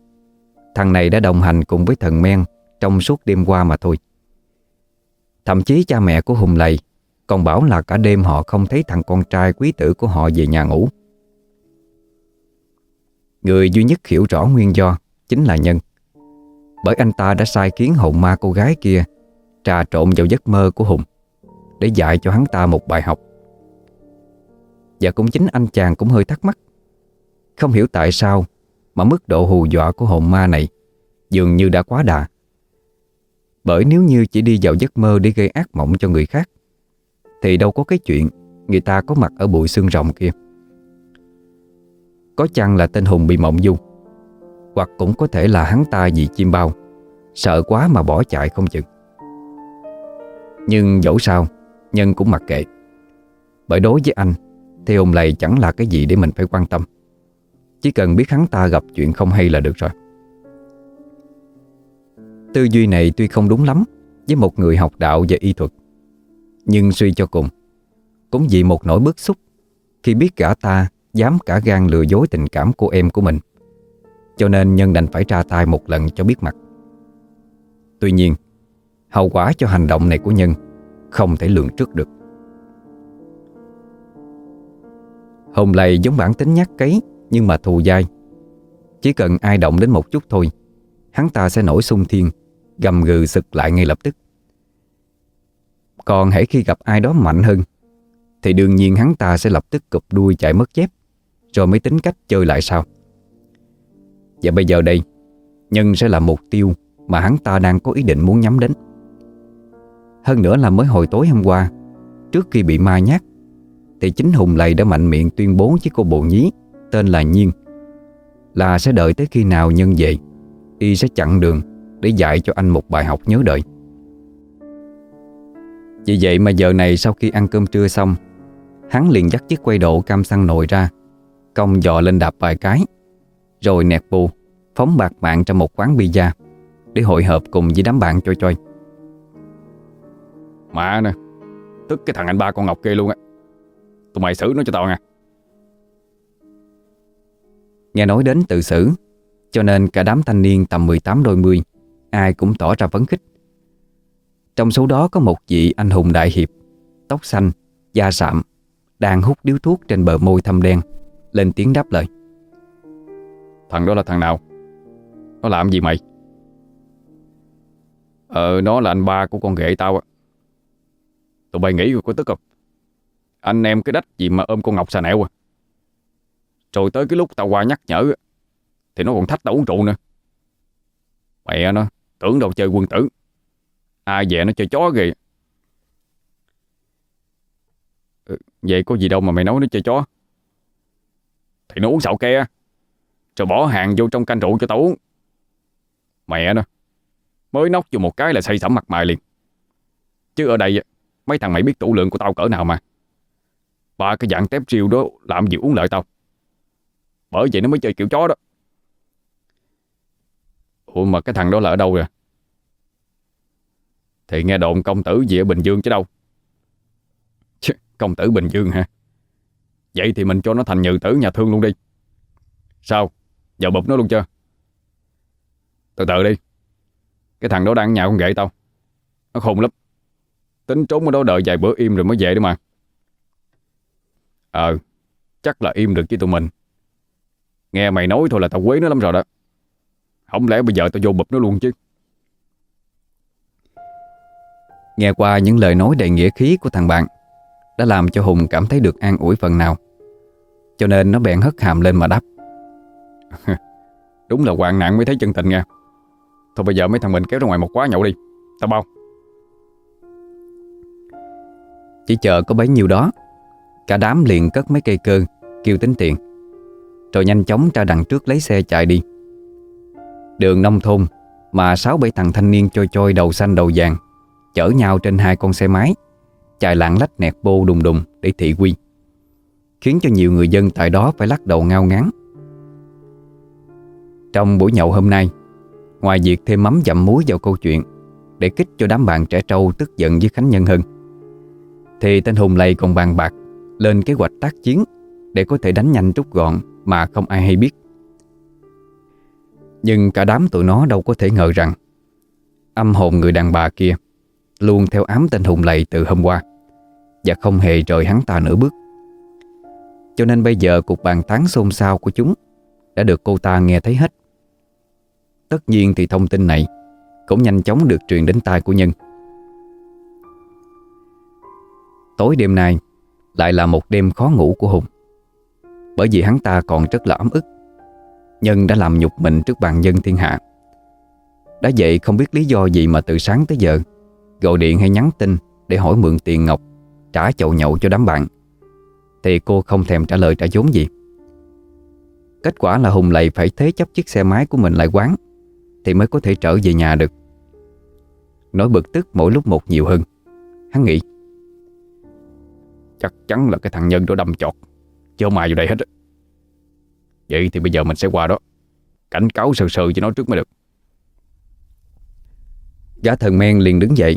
Thằng này đã đồng hành cùng với thần men Trong suốt đêm qua mà thôi. Thậm chí cha mẹ của Hùng Lầy Còn bảo là cả đêm họ không thấy thằng con trai quý tử của họ về nhà ngủ. Người duy nhất hiểu rõ nguyên do Chính là Nhân. Bởi anh ta đã sai khiến hồn ma cô gái kia Trà trộn vào giấc mơ của Hùng Để dạy cho hắn ta một bài học. Và cũng chính anh chàng cũng hơi thắc mắc, Không hiểu tại sao Mà mức độ hù dọa của hồn ma này Dường như đã quá đà. Bởi nếu như chỉ đi vào giấc mơ Để gây ác mộng cho người khác, Thì đâu có cái chuyện Người ta có mặt ở bụi xương rồng kia. Có chăng là tên Hùng bị mộng du? Hoặc cũng có thể là hắn ta vì chim bao, Sợ quá mà bỏ chạy không chừng. Nhưng dẫu sao, Nhân cũng mặc kệ. Bởi đối với anh, Thì hùng lầy chẳng là cái gì để mình phải quan tâm. Chỉ cần biết hắn ta gặp chuyện không hay là được rồi. Tư duy này tuy không đúng lắm Với một người học đạo và y thuật, Nhưng suy cho cùng, Cũng vì một nỗi bức xúc Khi biết cả ta Dám cả gan lừa dối tình cảm của em của mình. Cho nên Nhân đành phải ra tay một lần cho biết mặt. Tuy nhiên, Hậu quả cho hành động này của Nhân Không thể lường trước được. Hồng lầy giống bản tính nhát cấy Nhưng mà thù dai. Chỉ cần ai động đến một chút thôi, Hắn ta sẽ nổi sung thiên, Gầm gừ sực lại ngay lập tức. Còn hãy khi gặp ai đó mạnh hơn, Thì đương nhiên hắn ta sẽ lập tức cụp đuôi chạy mất dép. Rồi mới tính cách chơi lại sao. Và bây giờ đây, Nhân sẽ là mục tiêu Mà hắn ta đang có ý định muốn nhắm đến Hơn nữa là mới hồi tối hôm qua, Trước khi bị ma nhát, Thì chính Hùng Lầy đã mạnh miệng tuyên bố với cô bộ nhí Tên là Nhiên, Là sẽ đợi tới khi nào Nhân về, Y sẽ chặn đường để dạy cho anh một bài học nhớ đời Vì vậy mà giờ này sau khi ăn cơm trưa xong, Hắn liền dắt chiếc quay độ cam xăng nồi ra Công dò lên đạp vài cái Rồi nẹt bù Phóng bạc mạng trong một quán pizza Để hội hợp cùng với đám bạn choi choi. Mà nè Tức cái thằng anh ba con Ngọc kia luôn á. Tụi mày xử nó cho tao nha. Nghe nói đến tự xử Cho nên cả đám thanh niên tầm 18 đôi mươi Ai cũng tỏ ra phấn khích. Trong số đó có một vị anh hùng đại hiệp Tóc xanh, da sạm Đang hút điếu thuốc trên bờ môi thâm đen lên tiếng đáp lời. Thằng đó là thằng nào? Nó làm gì mày? Ờ nó là anh ba của con ghệ tao á. Tụi bay nghĩ có tức không? Anh em cái đách gì mà ôm con Ngọc xà nẹo à? Rồi tới cái lúc tao qua nhắc nhở Thì nó còn thách tao uống rượu nữa. Mẹ nó, Tưởng đâu chơi quân tử. Ai về nó chơi chó kìa. Ừ, vậy có gì đâu mà mày nói nó chơi chó. Thì nó uống sạo ke Rồi bỏ hàng vô trong canh rượu cho tao uống Mẹ nó Mới nóc vô một cái là say sẩm mặt mày liền. Chứ ở đây Mấy thằng mày biết tủ lượng của tao cỡ nào mà. Ba cái dạng tép riêu đó Làm gì uống lợi tao. Bởi vậy nó mới chơi kiểu chó đó. Ủa mà cái thằng đó là ở đâu rồi Thì nghe đồn công tử gì ở Bình Dương chứ đâu. Chứ, Công tử Bình Dương hả? Vậy thì mình cho nó thành nhự tử nhà thương luôn đi. Sao? Giờ bụp nó luôn chưa? Từ từ đi. Cái thằng đó đang ở nhà con ghệ tao. Nó khùng lắm. Tính trốn ở đó đợi vài bữa im rồi mới về đó mà. Ờ Chắc là im được với tụi mình. Nghe mày nói thôi là tao quế nó lắm rồi đó. Không lẽ bây giờ tao vô bụp nó luôn chứ? Nghe qua những lời nói đầy nghĩa khí của thằng bạn đã làm cho Hùng cảm thấy được an ủi phần nào. Cho nên nó bèn hất hàm lên mà đáp. Đúng là hoạn nạn mới thấy chân tình nha. Thôi bây giờ mấy thằng mình kéo ra ngoài một quá nhậu đi. Tao bao. Chỉ chờ có bấy nhiêu đó, Cả đám liền cất mấy cây cơ, Kêu tính tiền, Rồi nhanh chóng ra đằng trước lấy xe chạy đi. Đường nông thôn mà sáu bảy thằng thanh niên trôi trôi đầu xanh đầu vàng, chở nhau trên hai con xe máy chạy lạng lách nẹt bô đùng đùng để thị quy khiến cho nhiều người dân tại đó phải lắc đầu ngao ngán. Trong buổi nhậu hôm nay, ngoài việc thêm mắm dặm muối vào câu chuyện để kích cho đám bạn trẻ trâu tức giận với Khánh Nhân hơn, thì tên Hùng Lầy còn bàn bạc lên kế hoạch tác chiến để có thể đánh nhanh rút gọn mà không ai hay biết. Nhưng cả đám tụi nó đâu có thể ngờ rằng Âm hồn người đàn bà kia Luôn theo ám tên Hùng Lầy từ hôm qua và không hề rời hắn ta nửa bước. Cho nên bây giờ cuộc bàn tán xôn xao của chúng Đã được cô ta nghe thấy hết. Tất nhiên thì thông tin này Cũng nhanh chóng được truyền đến tai của Nhân. Tối đêm nay Lại là một đêm khó ngủ của Hùng. Bởi vì hắn ta còn rất là ấm ức. Nhân đã làm nhục mình trước bàn dân thiên hạ. Đã vậy không biết lý do gì mà từ sáng tới giờ, Gọi điện hay nhắn tin Để hỏi mượn tiền Ngọc Trả chậu nhậu cho đám bạn. Thì cô không thèm trả lời trả vốn gì. Kết quả là Hùng lầy phải thế chấp chiếc xe máy của mình lại quán, Thì mới có thể trở về nhà được. Nói bực tức mỗi lúc một nhiều hơn. Hắn nghĩ, Chắc chắn là cái thằng Nhân đó đâm chọt Chứ không ai vô đây hết Vậy thì bây giờ mình sẽ qua đó, Cảnh cáo sờ sờ cho nó trước mới được. Gã thần men liền đứng dậy.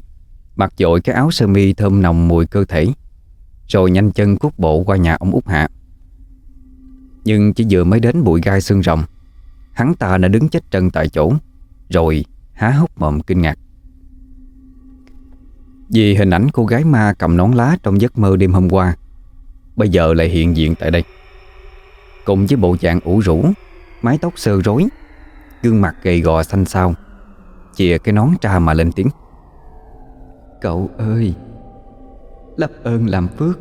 Mặc dội cái áo sơ mi thơm nồng mùi cơ thể, Rồi nhanh chân cút bộ qua nhà ông út Hạ. Nhưng chỉ vừa mới đến bụi gai xương rồng, Hắn ta đã đứng chết chân tại chỗ, Rồi há hốc mồm kinh ngạc. Vì hình ảnh cô gái ma cầm nón lá trong giấc mơ đêm hôm qua, Bây giờ lại hiện diện tại đây. Cùng với bộ dạng ủ rũ, Mái tóc sơ rối, Gương mặt gầy gò xanh xao, Chìa cái nón tra mà lên tiếng. Cậu ơi. Lập ơn làm phước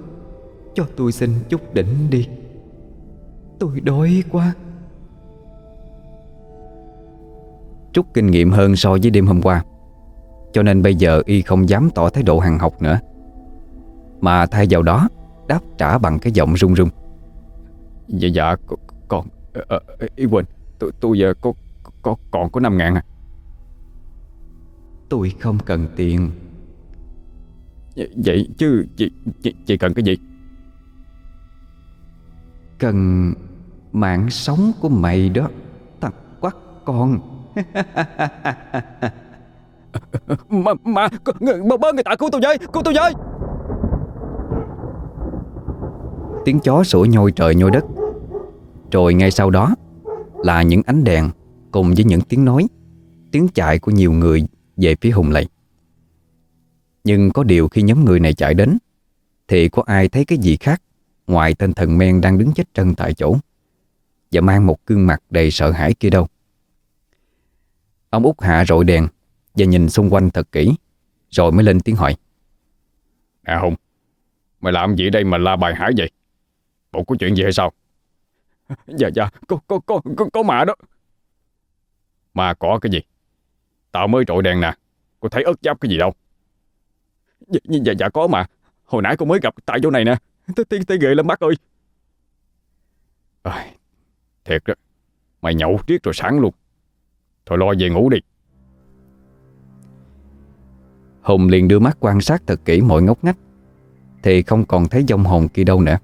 Cho tôi xin chút đỉnh đi. Tôi đói quá. Trúc kinh nghiệm hơn so với đêm hôm qua Cho nên bây giờ y không dám tỏ thái độ hàng học nữa. Mà thay vào đó Đáp trả bằng cái giọng run run. Dạ dạ Còn à, Ý quên Tôi, tôi giờ có, có, còn có 5 ngàn à. Tôi không cần tiền Vậy chứ chị, chị, chị cần cái gì? Cần mạng sống của mày đó Thằng quắc con. Mà, mà, mà bớ người ta cứu tôi với, cứu tôi với. Tiếng chó sủa nhôi trời nhôi đất. Rồi ngay sau đó Là những ánh đèn Cùng với những tiếng nói Tiếng chạy của nhiều người về phía Hùng Lầy Nhưng có điều khi nhóm người này chạy đến Thì có ai thấy cái gì khác Ngoài tên thần men đang đứng chết chân tại chỗ Và mang một gương mặt đầy sợ hãi kia đâu? Ông út hạ rội đèn Và nhìn xung quanh thật kỹ Rồi mới lên tiếng hỏi. À Hùng Mày làm gì đây mà la bài hải vậy? Bộ có chuyện gì hay sao? Dạ dạ Có có có có, có mà đó. Mà có cái gì? Tao mới trội đèn nè Có thấy ớt giáp cái gì đâu Dạ, dạ dạ, dạ có mà. Hồi nãy con mới gặp tại chỗ này nè. Tới thấy ghê lắm bác ơi. À, Thiệt đó Mày nhậu triết rồi sáng luôn. Thôi lo về ngủ đi. Hùng liền đưa mắt quan sát thật kỹ mọi ngóc ngách. Thì không còn thấy dông hồn kia đâu nữa.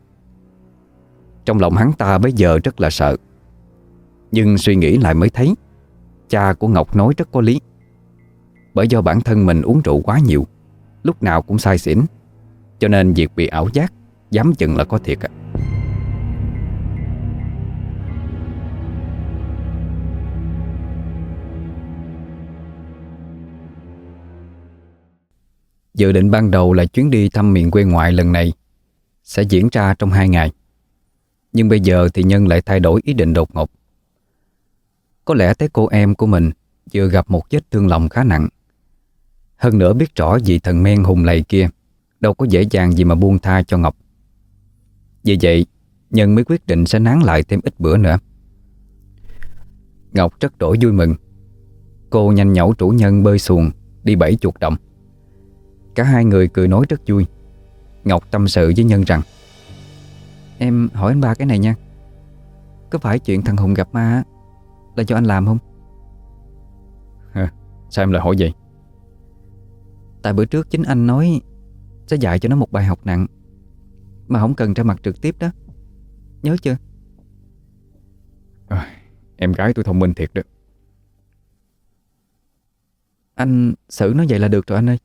Trong lòng hắn ta bây giờ rất là sợ. Nhưng suy nghĩ lại mới thấy Cha của Ngọc nói rất có lý. Bởi do bản thân mình uống rượu quá nhiều Lúc nào cũng sai xỉn. Cho nên việc bị ảo giác, Dám chừng là có thiệt à. Dự định ban đầu là chuyến đi thăm miền quê ngoại lần này Sẽ diễn ra trong hai ngày. Nhưng bây giờ thì Nhân lại thay đổi ý định đột ngột. Có lẽ thấy cô em của mình Vừa gặp một vết thương lòng khá nặng. Hơn nữa biết rõ vị thần men hùng lầy kia, Đâu có dễ dàng gì mà buông tha cho Ngọc. Vì vậy, Nhân mới quyết định sẽ nán lại thêm ít bữa nữa. Ngọc rất đổi vui mừng. Cô nhanh nhẩu chủ nhân bơi xuồng, Đi bảy chuột động Cả hai người cười nói rất vui. Ngọc tâm sự với Nhân rằng, Em hỏi anh ba cái này nha. Có phải chuyện thằng Hùng gặp ma Là cho anh làm không? Hả? Sao em lại hỏi vậy? Tại bữa trước chính anh nói Sẽ dạy cho nó một bài học nặng Mà không cần ra mặt trực tiếp đó. Nhớ chưa? À, Em gái tôi thông minh thiệt đó. Anh xử nó vậy là được rồi anh ơi.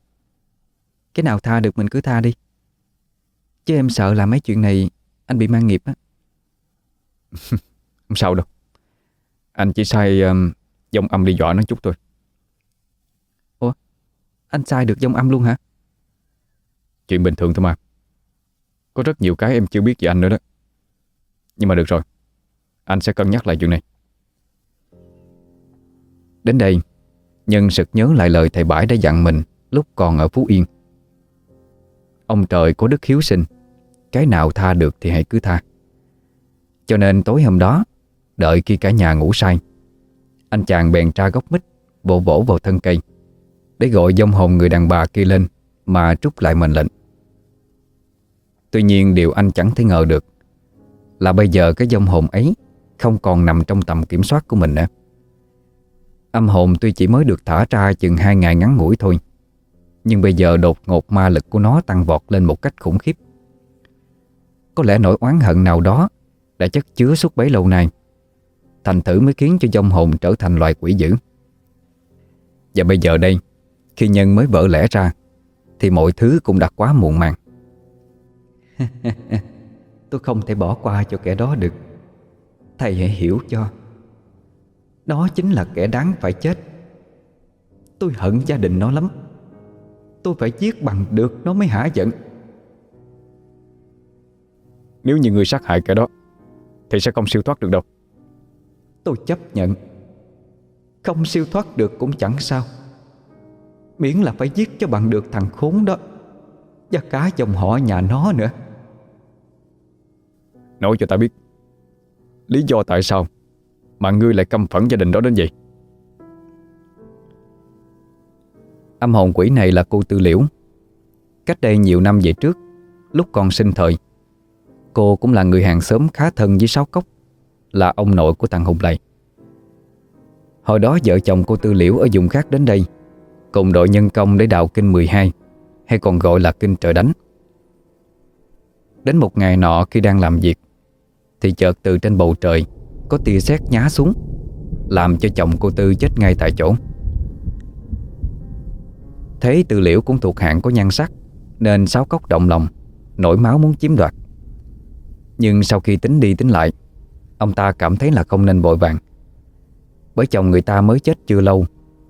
Cái nào tha được mình cứ tha đi. Chứ em sợ là mấy chuyện này Anh bị mang nghiệp á. Không sao đâu. Anh chỉ sai um, dòng âm đi dọa nó chút thôi anh sai được dông âm luôn hả? Chuyện bình thường thôi mà. Có rất nhiều cái em chưa biết về anh nữa đó. Nhưng mà được rồi. Anh sẽ cân nhắc lại chuyện này. Đến đây, Nhân sực nhớ lại lời thầy Bãi đã dặn mình Lúc còn ở Phú Yên. Ông trời có đức hiếu sinh, Cái nào tha được thì hãy cứ tha. Cho nên tối hôm đó, Đợi khi cả nhà ngủ say, Anh chàng bèn tra gốc mít, Vỗ vỗ vào thân cây. Để gọi dông hồn người đàn bà kia lên Mà trút lại mệnh lệnh. Tuy nhiên điều anh chẳng thể ngờ được Là bây giờ cái dông hồn ấy Không còn nằm trong tầm kiểm soát của mình nữa. Âm hồn tuy chỉ mới được thả ra chừng hai ngày ngắn ngủi thôi, Nhưng bây giờ đột ngột ma lực của nó tăng vọt lên một cách khủng khiếp. Có lẽ nỗi oán hận nào đó Đã chất chứa suốt bấy lâu nay, Thành thử mới khiến cho dông hồn trở thành loài quỷ dữ. Và bây giờ đây khi nhân mới vỡ lẽ ra Thì mọi thứ cũng đã quá muộn màng. Tôi không thể bỏ qua cho kẻ đó được. Thầy hãy hiểu cho. Đó chính là kẻ đáng phải chết. Tôi hận gia đình nó lắm. Tôi phải giết bằng được nó mới hả giận. Nếu như người sát hại kẻ đó Thì sẽ không siêu thoát được đâu. Tôi chấp nhận. Không siêu thoát được cũng chẳng sao Miễn là phải giết cho bằng được thằng khốn đó. Và cả dòng họ nhà nó nữa. Nói cho ta biết Lý do tại sao Mà ngươi lại căm phẫn gia đình đó đến vậy? Âm hồn quỷ này là cô Tư Liễu. Cách đây nhiều năm về trước Lúc còn sinh thời Cô cũng là người hàng xóm khá thân với Sáu Cốc Là ông nội của thằng Hùng Lầy. Hồi đó vợ chồng cô Tư Liễu ở vùng khác đến đây Cùng đội nhân công để đào kinh 12 Hay còn gọi là kinh trời đánh. Đến một ngày nọ khi đang làm việc, Thì chợt từ trên bầu trời Có tia sét nhá xuống, Làm cho chồng cô Tư chết ngay tại chỗ. Thấy tư liễu cũng thuộc hạng có nhan sắc, Nên sáu cốc động lòng, Nổi máu muốn chiếm đoạt. Nhưng sau khi tính đi tính lại, Ông ta cảm thấy là không nên vội vàng. Bởi chồng người ta mới chết chưa lâu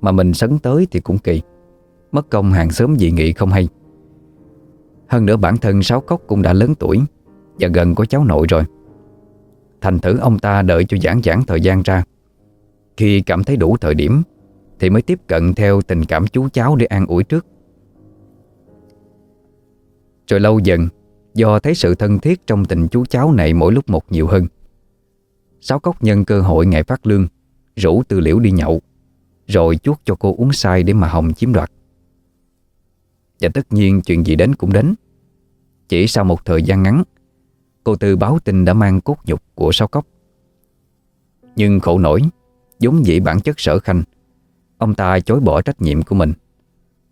mà mình sấn tới thì cũng kỳ. Mất công hàng sớm dị nghị không hay. Hơn nữa bản thân sáu cốc cũng đã lớn tuổi Và gần có cháu nội rồi. Thành thử ông ta đợi cho giãn giãn thời gian ra. Khi cảm thấy đủ thời điểm Thì mới tiếp cận theo tình cảm chú cháu để an ủi trước. Rồi lâu dần, Do thấy sự thân thiết trong tình chú cháu này mỗi lúc một nhiều hơn, Sáu cốc nhân cơ hội ngày phát lương, Rủ tư liễu đi nhậu. Rồi chuốt cho cô uống sai để mà Hồng chiếm đoạt. Và tất nhiên chuyện gì đến cũng đến. Chỉ sau một thời gian ngắn, Cô Tư báo tin đã mang cốt nhục của sáu cốc. Nhưng khổ nổi giống dĩ bản chất sở khanh, Ông ta chối bỏ trách nhiệm của mình,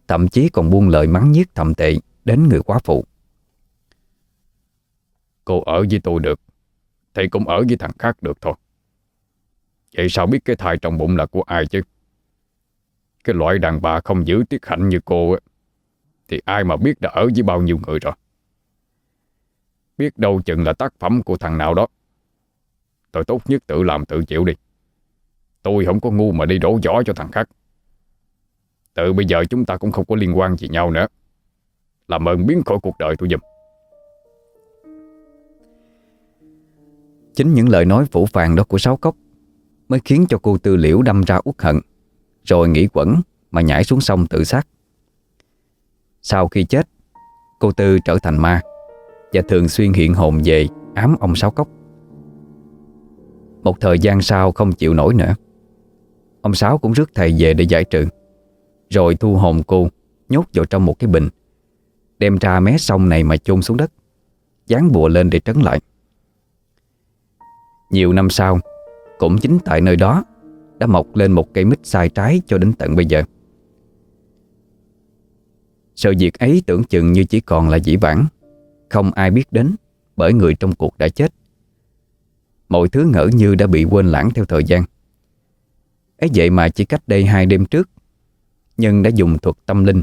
Thậm chí còn buông lời mắng nhiếc thậm tệ Đến người quá phụ. Cô ở với tôi được, Thì cũng ở với thằng khác được thôi. Vậy sao biết cái thai trong bụng là của ai chứ? Cái loại đàn bà không giữ tiết hạnh như cô ấy, Thì ai mà biết đã ở với bao nhiêu người rồi? Biết đâu chừng là tác phẩm của thằng nào đó. Tôi tốt nhất tự làm tự chịu đi. Tôi không có ngu mà đi đổ vỏ cho thằng khác. Từ bây giờ chúng ta cũng không có liên quan gì nhau nữa. Làm ơn biến khỏi cuộc đời tôi giùm. Chính những lời nói phủ phàng đó của Sáu Cốc Mới khiến cho cô Tư Liễu đâm ra uất hận. Rồi nghĩ quẩn mà nhảy xuống sông tự sát. Sau khi chết, Cô Tư trở thành ma Và thường xuyên hiện hồn về ám ông Sáu Cốc. Một thời gian sau không chịu nổi nữa, Ông Sáu cũng rước thầy về để giải trừ, Rồi thu hồn cô Nhốt vào trong một cái bình, Đem ra mé sông này mà chôn xuống đất, Dán bùa lên để trấn lại. Nhiều năm sau, Cũng chính tại nơi đó đã mọc lên một cây mít sai trái cho đến tận bây giờ. Sự việc ấy tưởng chừng như chỉ còn là dĩ vãng, Không ai biết đến, Bởi người trong cuộc đã chết. Mọi thứ ngỡ như đã bị quên lãng theo thời gian. Ấy vậy mà chỉ cách đây hai đêm trước Nhân đã dùng thuật tâm linh,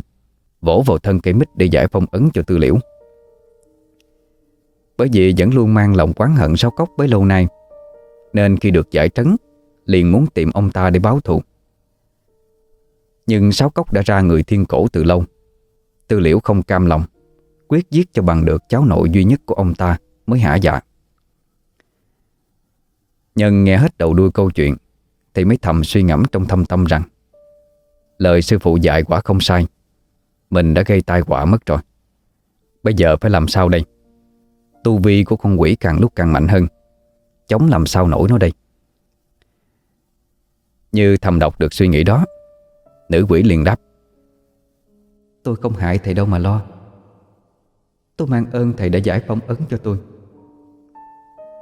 Vỗ vào thân cây mít để giải phong ấn cho tư liễu. Bởi vì vẫn luôn mang lòng quán hận sáu cốc bấy lâu nay, Nên khi được giải trấn Liền muốn tìm ông ta để báo thù. Nhưng sáu cốc đã ra người thiên cổ từ lâu. Tư liễu không cam lòng, Quyết giết cho bằng được cháu nội duy nhất của ông ta Mới hả dạ. Nhân nghe hết đầu đuôi câu chuyện, Thì mới thầm suy ngẫm trong thâm tâm rằng, Lời sư phụ dạy quả không sai. Mình đã gây tai họa mất rồi. Bây giờ phải làm sao đây? Tu vi của con quỷ càng lúc càng mạnh hơn. Chống làm sao nổi nó đây? Như thầm đọc được suy nghĩ đó Nữ quỷ liền đáp. Tôi không hại thầy đâu mà lo. Tôi mang ơn thầy đã giải phong ấn cho tôi.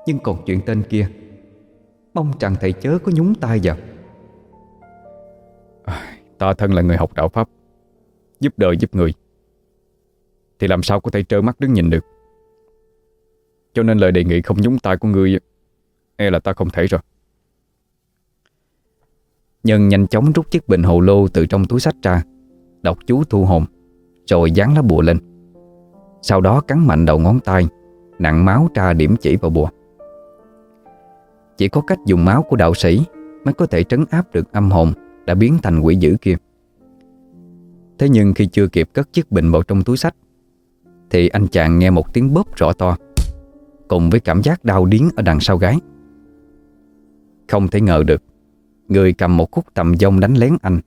Nhưng còn chuyện tên kia Mong rằng thầy chớ có nhúng tay vào. Ta thân là người học đạo Pháp Giúp đời giúp người. Thì làm sao có thể trơ mắt đứng nhìn được? Cho nên lời đề nghị không nhúng tay của ngươi E là ta không thể rồi Nhân nhanh chóng rút chiếc bình hồ lô từ trong túi sách ra, Đọc chú thu hồn, Rồi dán lá bùa lên. Sau đó cắn mạnh đầu ngón tay, Nặng máu tra điểm chỉ vào bùa. Chỉ có cách dùng máu của đạo sĩ Mới có thể trấn áp được âm hồn Đã biến thành quỷ dữ kia. Thế nhưng khi chưa kịp cất chiếc bình vào trong túi sách, Thì anh chàng nghe một tiếng bóp rõ to, Cùng với cảm giác đau điến ở đằng sau gái. Không thể ngờ được Người cầm một khúc tầm dông đánh lén anh,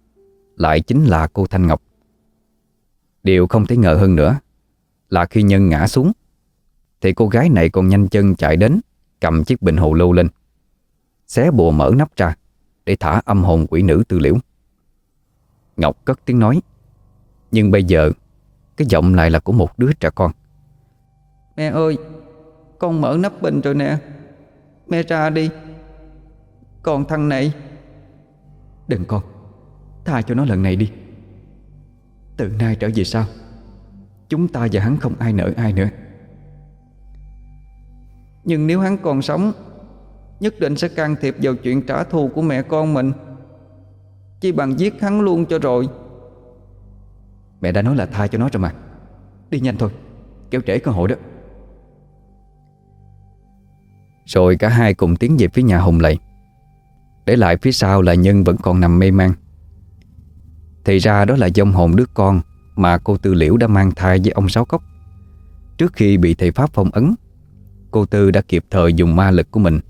Lại chính là cô Thanh Ngọc. Điều không thể ngờ hơn nữa Là khi Nhân ngã xuống, Thì cô gái này còn nhanh chân chạy đến, Cầm chiếc bình hồ lô lên, Xé bùa mở nắp ra Để thả âm hồn quỷ nữ tư liễu. Ngọc cất tiếng nói, Nhưng bây giờ Cái giọng lại là của một đứa trẻ con. Mẹ ơi, Con mở nắp bình rồi nè. Mẹ ra đi. Còn thằng này Đừng con, Tha cho nó lần này đi. Từ nay trở về sau, Chúng ta và hắn không ai nợ ai nữa. Nhưng nếu hắn còn sống, Nhất định sẽ can thiệp vào chuyện trả thù của mẹ con mình. Chỉ bằng giết hắn luôn cho rồi. Mẹ đã nói là tha cho nó rồi mà. Đi nhanh thôi, Kéo trễ cơ hội đó. Rồi cả hai cùng tiến về phía nhà Hùng lại để lại phía sau là Nhân vẫn còn nằm mê man. Thì ra đó là dông hồn đứa con Mà cô Tư Liễu đã mang thai với ông Sáu Cốc. Trước khi bị thầy Pháp phong ấn, Cô Tư đã kịp thời dùng ma lực của mình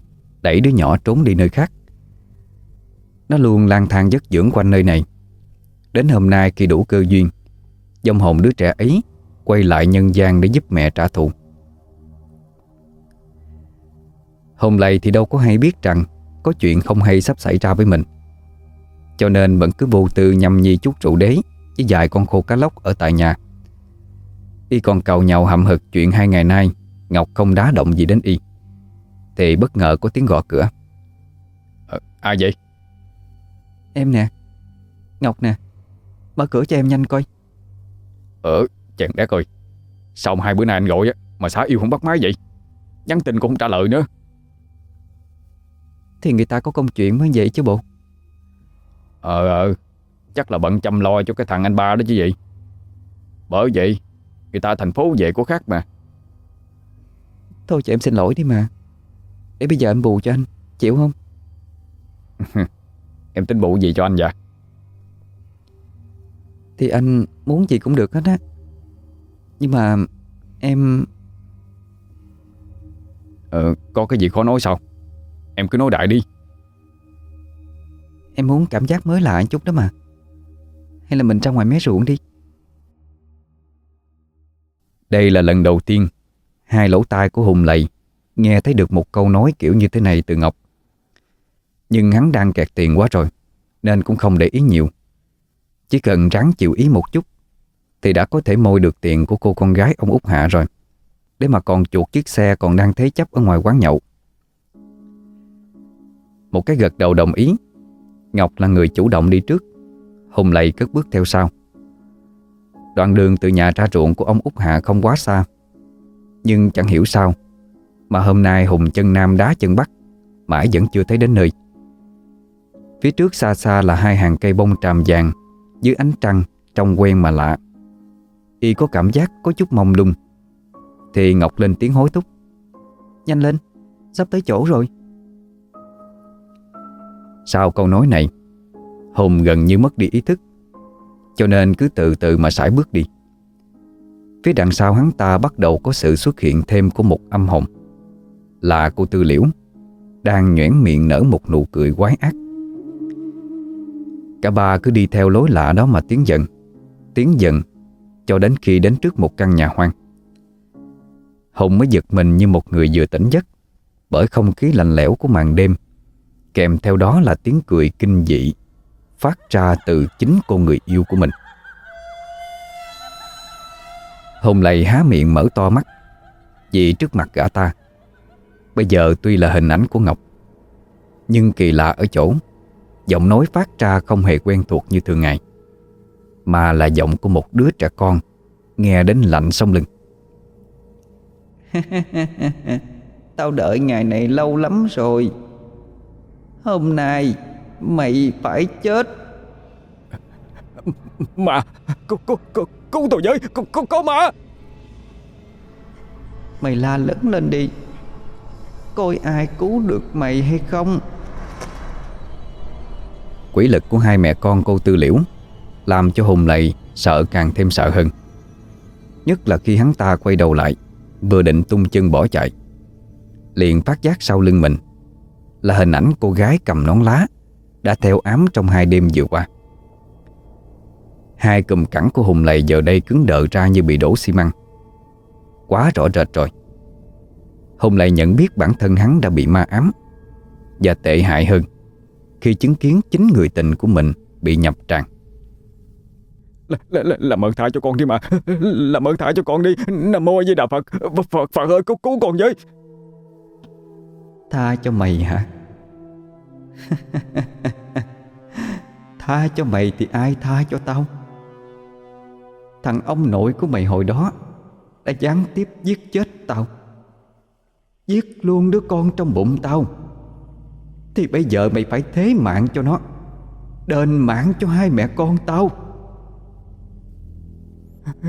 Đẩy đứa nhỏ trốn đi nơi khác. Nó luôn lang thang giấc dưỡng quanh nơi này. Đến hôm nay khi đủ cơ duyên, Dông hồn đứa trẻ ấy Quay lại nhân gian để giúp mẹ trả thù. Hôm nay thì đâu có hay biết rằng có chuyện không hay sắp xảy ra với mình. Cho nên vẫn cứ vô tư nhâm nhi chút rượu đế Với vài con khô cá lóc ở tại nhà. Y còn cầu nhau hậm hực chuyện hai ngày nay Ngọc không đá động gì đến Y. Thì bất ngờ có tiếng gõ cửa. Ờ, Ai vậy? Em nè. Ngọc nè. Mở cửa cho em nhanh coi. Ờ, chàng bé coi. Sao hai bữa nay anh gọi á Mà xã yêu không bắt máy vậy? Nhắn tin cũng không trả lời nữa Thì người ta có công chuyện mới vậy chứ bộ? Ờ ờ Chắc là bận chăm lo cho cái thằng anh ba đó chứ gì. Bởi vậy Người ta thành phố về có khác mà. Thôi chị em xin lỗi đi mà. Để bây giờ anh bù cho anh Chịu không? Em tính bù gì cho anh vậy? Thì anh muốn gì cũng được hết á. Nhưng mà Em Ờ có cái gì khó nói sao Em cứ nói đại đi. Em muốn cảm giác mới lạ chút đó mà. Hay là mình ra ngoài mé ruộng đi. Đây là lần đầu tiên Hai lỗ tai của Hùng lầy Nghe thấy được một câu nói kiểu như thế này từ Ngọc. Nhưng hắn đang kẹt tiền quá rồi Nên cũng không để ý nhiều. Chỉ cần ráng chịu ý một chút Thì đã có thể môi được tiền của cô con gái ông út Hạ rồi. Để mà còn chuột chiếc xe còn đang thế chấp ở ngoài quán nhậu một cái gật đầu đồng ý. Ngọc là người chủ động đi trước. Hùng lầy cất bước theo sau. Đoạn đường từ nhà ra ruộng của ông út Hạ không quá xa. Nhưng chẳng hiểu sao, Mà hôm nay Hùng chân Nam đá chân Bắc, Mãi vẫn chưa thấy đến nơi. Phía trước xa xa là hai hàng cây bông tràm vàng, Dưới ánh trăng Trông quen mà lạ. Y có cảm giác có chút mông lung. Thì Ngọc lên tiếng hối thúc. Nhanh lên, Sắp tới chỗ rồi. Sau câu nói này, Hùng gần như mất đi ý thức. Cho nên cứ từ từ mà sải bước đi. Phía đằng sau hắn ta bắt đầu có sự xuất hiện thêm của một âm hồn. Là cô Tư Liễu, Đang nhoẻn miệng nở một nụ cười quái ác. Cả ba cứ đi theo lối lạ đó mà tiến dần Tiến dần, Cho đến khi đến trước một căn nhà hoang. Hùng mới giật mình như một người vừa tỉnh giấc, Bởi không khí lạnh lẽo của màn đêm Kèm theo đó là tiếng cười kinh dị, Phát ra từ chính cô người yêu của mình. Hồng lầy há miệng mở to mắt, Vì trước mặt gã ta. Bây giờ tuy là hình ảnh của Ngọc, Nhưng kỳ lạ ở chỗ, Giọng nói phát ra không hề quen thuộc như thường ngày, Mà là giọng của một đứa trẻ con Nghe đến lạnh sống lưng. Tao đợi ngày này lâu lắm rồi. Hôm nay Mày phải chết. Mà Cứu, cứu, cứu, cứu tôi với Cứu, cứu, cứu mà. Mày la lớn lên đi. Coi ai cứu được mày hay không? Quỷ lực của hai mẹ con cô Tư Liễu Làm cho Hùng Lầy sợ càng thêm sợ hơn. Nhất là khi hắn ta quay đầu lại Vừa định tung chân bỏ chạy Liền phát giác sau lưng mình là hình ảnh cô gái cầm nón lá Đã theo ám trong hai đêm vừa qua. Hai cùm cẳng của Hùng Lầy giờ đây cứng đờ ra như bị đổ xi măng. Quá rõ rệt rồi. Hùng Lầy nhận biết bản thân hắn đã bị ma ám Và tệ hại hơn Khi chứng kiến chính người tình của mình bị nhập tràn là, là, là, làm ơn tha cho con đi mà. Làm ơn tha cho con đi. Nam mô a di Đà Phật Phật, Phật ơi cứu, cứu con với. Tha cho mày hả? Tha cho mày thì ai tha cho tao? Thằng ông nội của mày hồi đó Đã gián tiếp giết chết tao. Giết luôn đứa con trong bụng tao. Thì bây giờ mày phải thế mạng cho nó Đền mạng cho hai mẹ con tao.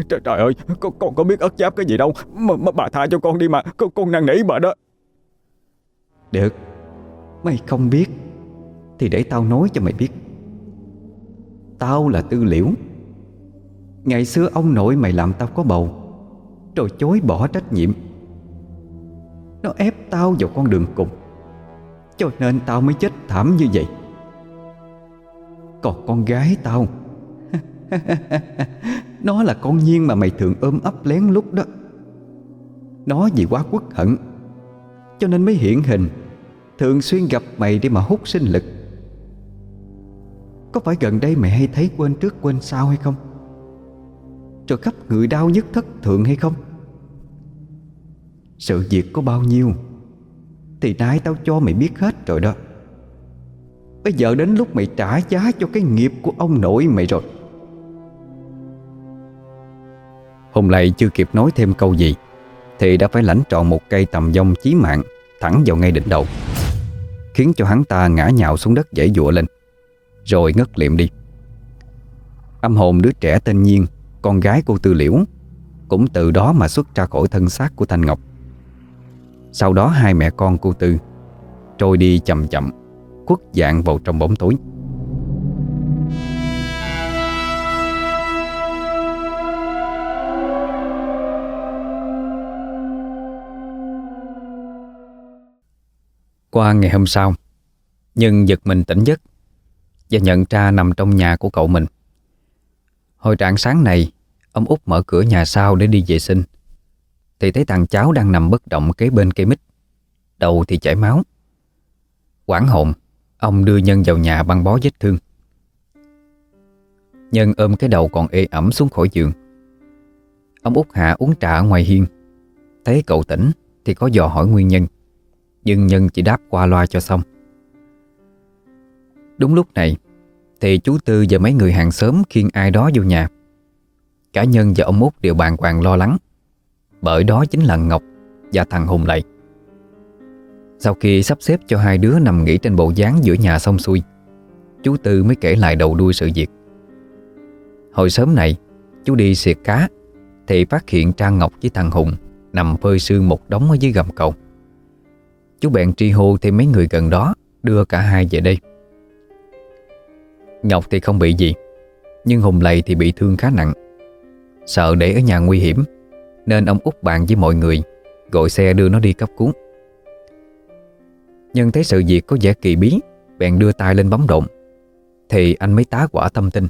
Trời, trời ơi con, con có biết ất giáp cái gì đâu. Mà, mà bà tha cho con đi mà. Con, con năn nỉ bà đó. Được. Mày không biết, Thì để tao nói cho mày biết. Tao là tư liễu. Ngày xưa ông nội mày làm tao có bầu, Rồi chối bỏ trách nhiệm. Nó ép tao vào con đường cùng, Cho nên tao mới chết thảm như vậy. Còn con gái tao, Nó là con nhiên mà mày thường ôm ấp lén lút đó. Nó vì quá quất hận, Cho nên mới hiện hình. Thường xuyên gặp mày để mà hút sinh lực Có phải gần đây mày hay thấy quên trước quên sau hay không? Rồi khắp người đau nhất thất thượng hay không? Sự việc có bao nhiêu, Thì nãy tao cho mày biết hết rồi đó Bây giờ đến lúc mày trả giá cho cái nghiệp của ông nội mày rồi Hùng lại chưa kịp nói thêm câu gì, Thì đã phải lãnh trọn một cây tầm dông chí mạng Thẳng vào ngay đỉnh đầu Khiến cho hắn ta ngã nhào xuống đất dãy dụa lên, Rồi ngất liệm đi. Âm hồn đứa trẻ tên Nhiên, Con gái cô Tư Liễu, Cũng từ đó mà xuất ra khỏi thân xác của Thanh Ngọc. Sau đó hai mẹ con cô Tư Trôi đi chậm chậm, Khuất dạng vào trong bóng tối. Qua ngày hôm sau. Nhưng giật mình tỉnh giấc Và nhận ra nằm trong nhà của cậu mình. Hồi trạng sáng này, Ông út mở cửa nhà sau để đi vệ sinh. Thì thấy thằng cháu đang nằm bất động kế bên cây mít. Đầu thì chảy máu. Quảng hồn, Ông đưa Nhân vào nhà băng bó vết thương. Nhân ôm cái đầu còn ê ẩm xuống khỏi giường. Ông út hạ uống trà ở ngoài hiên. Thấy cậu tỉnh Thì có dò hỏi nguyên nhân nhưng Nhân chỉ đáp qua loa cho xong. Đúng lúc này, Thì chú Tư và mấy người hàng xóm khiêng ai đó vô nhà. Cả Nhân và ông út đều bàn hoàng lo lắng, Bởi đó chính là Ngọc và thằng Hùng Lệ Sau khi sắp xếp cho hai đứa nằm nghỉ trên bộ dáng giữa nhà xong xuôi, Chú Tư mới kể lại đầu đuôi sự việc. Hồi sớm này, Chú đi xiệt cá, Thì phát hiện Trang Ngọc với thằng Hùng Nằm phơi sương một đống ở dưới gầm cầu. Chú bèn tri hô thì mấy người gần đó Đưa cả hai về đây. Ngọc thì không bị gì, Nhưng Hùng Lầy thì bị thương khá nặng. Sợ để ở nhà nguy hiểm, Nên ông út bạn với mọi người, Gọi xe đưa nó đi cấp cứu. Nhân thấy sự việc có vẻ kỳ bí, Bèn đưa tay lên bấm động Thì anh mới tá quả tâm tin.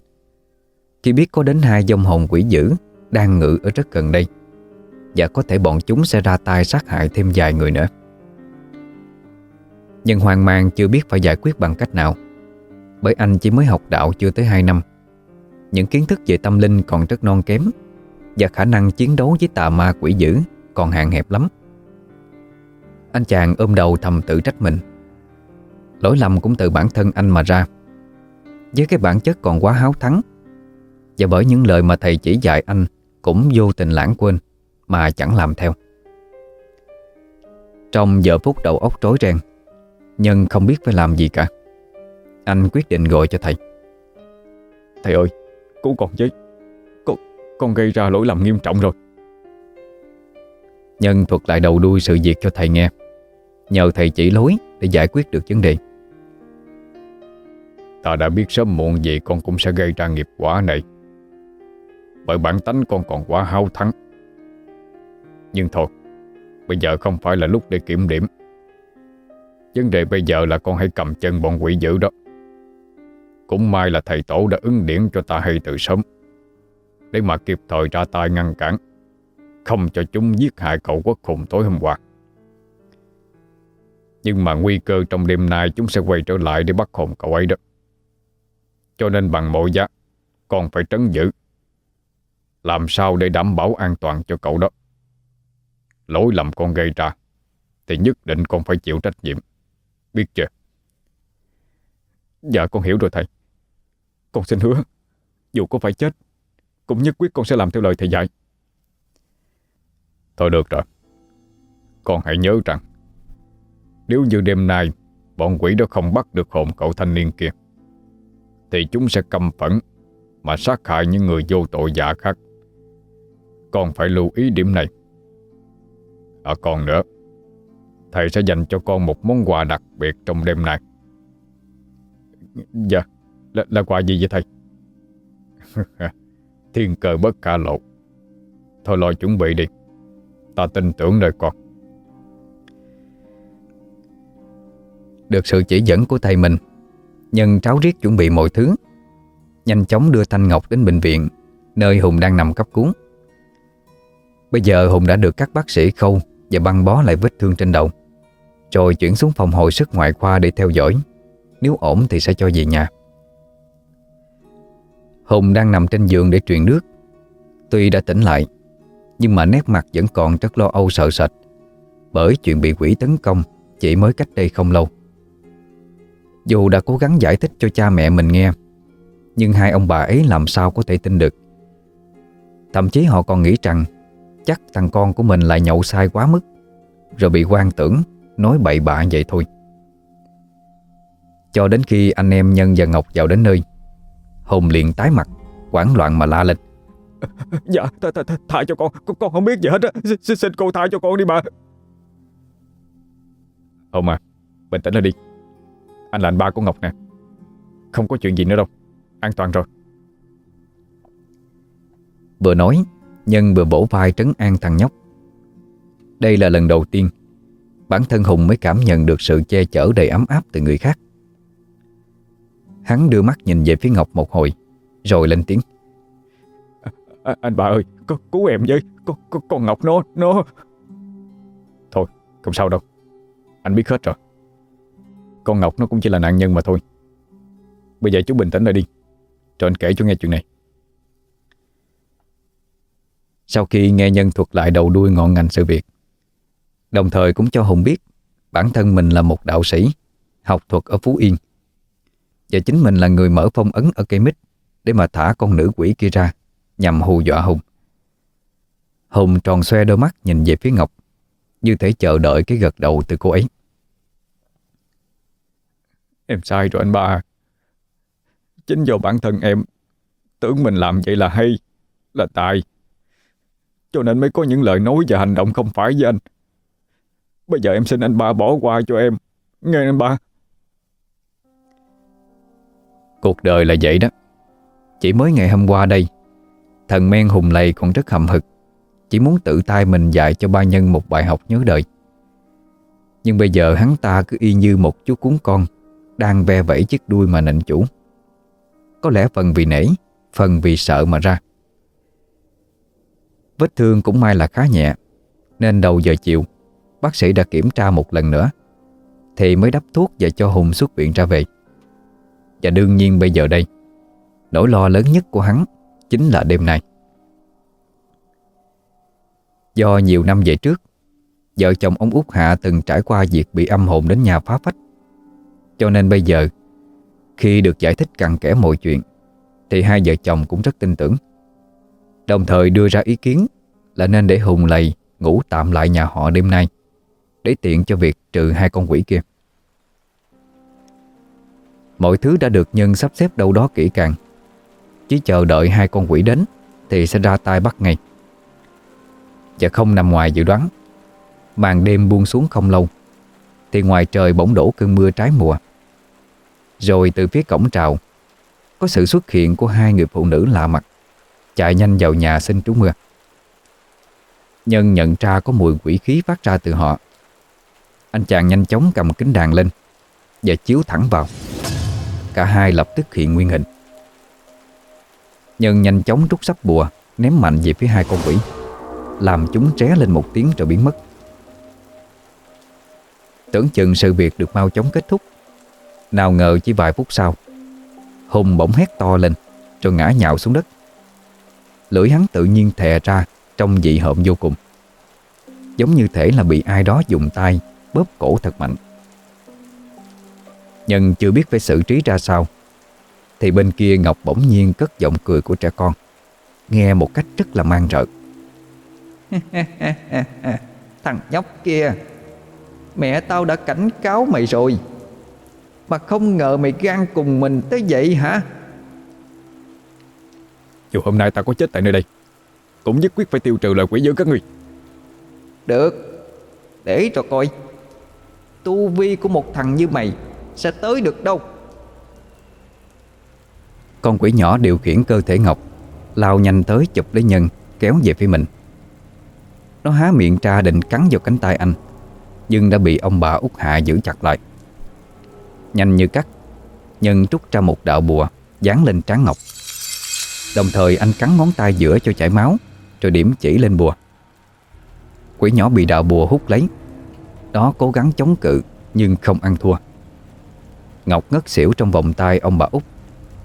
Khi biết có đến hai dông hồn quỷ dữ Đang ngự ở rất gần đây, Và có thể bọn chúng sẽ ra tay sát hại thêm vài người nữa nhưng hoang mang chưa biết phải giải quyết bằng cách nào. Bởi anh chỉ mới học đạo chưa tới 2 năm. Những kiến thức về tâm linh còn rất non kém. Và khả năng chiến đấu với tà ma quỷ dữ còn hạn hẹp lắm. Anh chàng ôm đầu thầm tự trách mình. Lỗi lầm cũng từ bản thân anh mà ra. Với cái bản chất còn quá háo thắng. Và bởi những lời mà thầy chỉ dạy anh Cũng vô tình lãng quên Mà chẳng làm theo. Trong giờ phút đầu óc rối ren Nhân không biết phải làm gì cả. Anh quyết định gọi cho thầy. Thầy ơi Cứu con với Con, con gây ra lỗi lầm nghiêm trọng rồi. Nhân thuật lại đầu đuôi sự việc cho thầy nghe. Nhờ thầy chỉ lối để giải quyết được vấn đề. Ta đã biết sớm muộn gì con cũng sẽ gây ra nghiệp quả này. Bởi bản tánh con còn quá hao thắng. Nhưng thôi Bây giờ không phải là lúc để kiểm điểm. Vấn đề bây giờ là con hãy cầm chân bọn quỷ dữ đó. Cũng may là thầy tổ đã ứng điển cho ta hay từ sớm. Để mà kịp thời ra tay ngăn cản, Không cho chúng giết hại cậu quốc hùng tối hôm qua. Nhưng mà nguy cơ trong đêm nay chúng sẽ quay trở lại để bắt hồn cậu ấy đó. Cho nên bằng mọi giá, Con phải trấn giữ. Làm sao để đảm bảo an toàn cho cậu đó? Lỗi lầm con gây ra, Thì nhất định con phải chịu trách nhiệm. Biết chưa? Dạ con hiểu rồi, thầy. Con xin hứa, Dù có phải chết, Cũng nhất quyết con sẽ làm theo lời thầy dạy. Thôi được rồi. Con hãy nhớ rằng, Nếu như đêm nay Bọn quỷ đó không bắt được hồn cậu thanh niên kia, Thì chúng sẽ căm phẫn Mà sát hại những người vô tội giả khác. Con phải lưu ý điểm này. À còn nữa Thầy sẽ dành cho con một món quà đặc biệt trong đêm nay. Dạ Là, là quà gì vậy thầy? Thiên cơ bất khả lộ. Thôi lo chuẩn bị đi. Ta tin tưởng nơi con. Được sự chỉ dẫn của thầy mình Nhân tráo riết chuẩn bị mọi thứ Nhanh chóng đưa Thanh Ngọc đến bệnh viện Nơi Hùng đang nằm cấp cứu. Bây giờ Hùng đã được các bác sĩ khâu Và băng bó lại vết thương trên đầu. Rồi chuyển xuống phòng hồi sức ngoại khoa để theo dõi. Nếu ổn thì sẽ cho về nhà. Hùng đang nằm trên giường để truyền nước. Tuy đã tỉnh lại, Nhưng mà nét mặt vẫn còn rất lo âu sợ sệt. Bởi chuyện bị quỷ tấn công Chỉ mới cách đây không lâu. Dù đã cố gắng giải thích cho cha mẹ mình nghe, Nhưng hai ông bà ấy làm sao có thể tin được. Thậm chí họ còn nghĩ rằng Chắc thằng con của mình lại nhậu sai quá mức, Rồi bị quan tưởng. Nói bậy bạ vậy thôi. Cho đến khi anh em Nhân và Ngọc vào đến nơi Hùng liền tái mặt hoảng loạn mà la lên. Dạ th th th tha cho con. con Con không biết gì hết á. Xin, xin, cô tha cho con đi bà. Hùng à Bình tĩnh lại đi. Anh là anh ba của Ngọc nè. Không có chuyện gì nữa đâu. An toàn rồi. Vừa nói Nhân vừa bổ vai trấn an thằng nhóc. Đây là lần đầu tiên Bản thân Hùng mới cảm nhận được sự che chở đầy ấm áp từ người khác. Hắn đưa mắt nhìn về phía Ngọc một hồi Rồi lên tiếng. À, Anh bà ơi con, Cứu em với Con, con, con Ngọc nó Nó. Thôi không sao đâu Anh biết hết rồi. Con Ngọc nó cũng chỉ là nạn nhân mà thôi. Bây giờ chú bình tĩnh lại đi Rồi anh kể cho nghe chuyện này. Sau khi nghe nhân thuật lại đầu đuôi ngọn ngành sự việc Đồng thời cũng cho Hùng biết, Bản thân mình là một đạo sĩ, Học thuật ở Phú Yên. Và chính mình là người mở phong ấn ở cây mít Để mà thả con nữ quỷ kia ra, Nhằm hù dọa Hùng. Hùng tròn xoe đôi mắt nhìn về phía Ngọc, Như thể chờ đợi cái gật đầu từ cô ấy. Em sai rồi anh ba. Chính do bản thân em, Tưởng mình làm vậy là hay, Là tài. Cho nên mới có những lời nói và hành động không phải với anh. Bây giờ em xin anh ba bỏ qua cho em. Nghe anh ba. Cuộc đời là vậy đó. Chỉ mới ngày hôm qua đây, Thần men hùng lầy còn rất hậm hực. Chỉ muốn tự tay mình dạy cho ba nhân một bài học nhớ đời. Nhưng bây giờ hắn ta cứ y như một chú cuốn con, Đang ve vẫy chiếc đuôi mà nịnh chủ. Có lẽ phần vì nể, Phần vì sợ mà ra. Vết thương cũng may là khá nhẹ, Nên đầu giờ chiều Bác sĩ đã kiểm tra một lần nữa, Thì mới đắp thuốc và cho Hùng xuất viện ra về. Và đương nhiên bây giờ đây, Nỗi lo lớn nhất của hắn Chính là đêm nay. Do nhiều năm về trước, Vợ chồng ông Út Hạ từng trải qua việc bị âm hồn đến nhà phá phách. Cho nên bây giờ, Khi được giải thích cặn kẽ mọi chuyện, Thì hai vợ chồng cũng rất tin tưởng. Đồng thời đưa ra ý kiến Là nên để Hùng lầy Ngủ tạm lại nhà họ đêm nay. Để tiện cho việc trừ hai con quỷ kia. Mọi thứ đã được Nhân sắp xếp đâu đó kỹ càng. Chỉ chờ đợi hai con quỷ đến Thì sẽ ra tay bắt ngay. Và không nằm ngoài dự đoán, Màn đêm buông xuống không lâu, Thì ngoài trời bỗng đổ cơn mưa trái mùa. Rồi từ phía cổng trào, Có sự xuất hiện của hai người phụ nữ lạ mặt, Chạy nhanh vào nhà xin trú mưa. Nhân nhận ra có mùi quỷ khí phát ra từ họ. Anh chàng nhanh chóng cầm kính đàn lên Và chiếu thẳng vào. Cả hai lập tức hiện nguyên hình. Nhân nhanh chóng rút sắp bùa, Ném mạnh về phía hai con quỷ, Làm chúng tré lên một tiếng rồi biến mất. Tưởng chừng sự việc được mau chóng kết thúc, Nào ngờ chỉ vài phút sau, Hùng bỗng hét to lên Rồi ngã nhào xuống đất. Lưỡi hắn tự nhiên thè ra Trong dị hợm vô cùng, Giống như thể là bị ai đó dùng tay Bóp cổ thật mạnh. Nhân chưa biết phải xử trí ra sao Thì bên kia Ngọc bỗng nhiên cất giọng cười của trẻ con Nghe một cách rất là mang rợ. Thằng nhóc kia Mẹ tao đã cảnh cáo mày rồi Mà không ngờ mày gan cùng mình tới vậy hả? Dù hôm nay ta có chết tại nơi đây Cũng nhất quyết phải tiêu trừ lời quỷ dữ các ngươi. Được Để cho coi Tu vi của một thằng như mày Sẽ tới được đâu. Con quỷ nhỏ điều khiển cơ thể Ngọc, Lao nhanh tới chụp lấy Nhân, Kéo về phía mình. Nó há miệng ra định cắn vào cánh tay anh, Nhưng đã bị ông bà út Hạ giữ chặt lại. Nhanh như cắt, Nhân trút ra một đạo bùa, Dán lên trán Ngọc. Đồng thời anh cắn ngón tay giữa cho chảy máu, Rồi điểm chỉ lên bùa. Quỷ nhỏ bị đạo bùa hút lấy đó cố gắng chống cự, Nhưng không ăn thua. Ngọc ngất xỉu trong vòng tay ông bà úc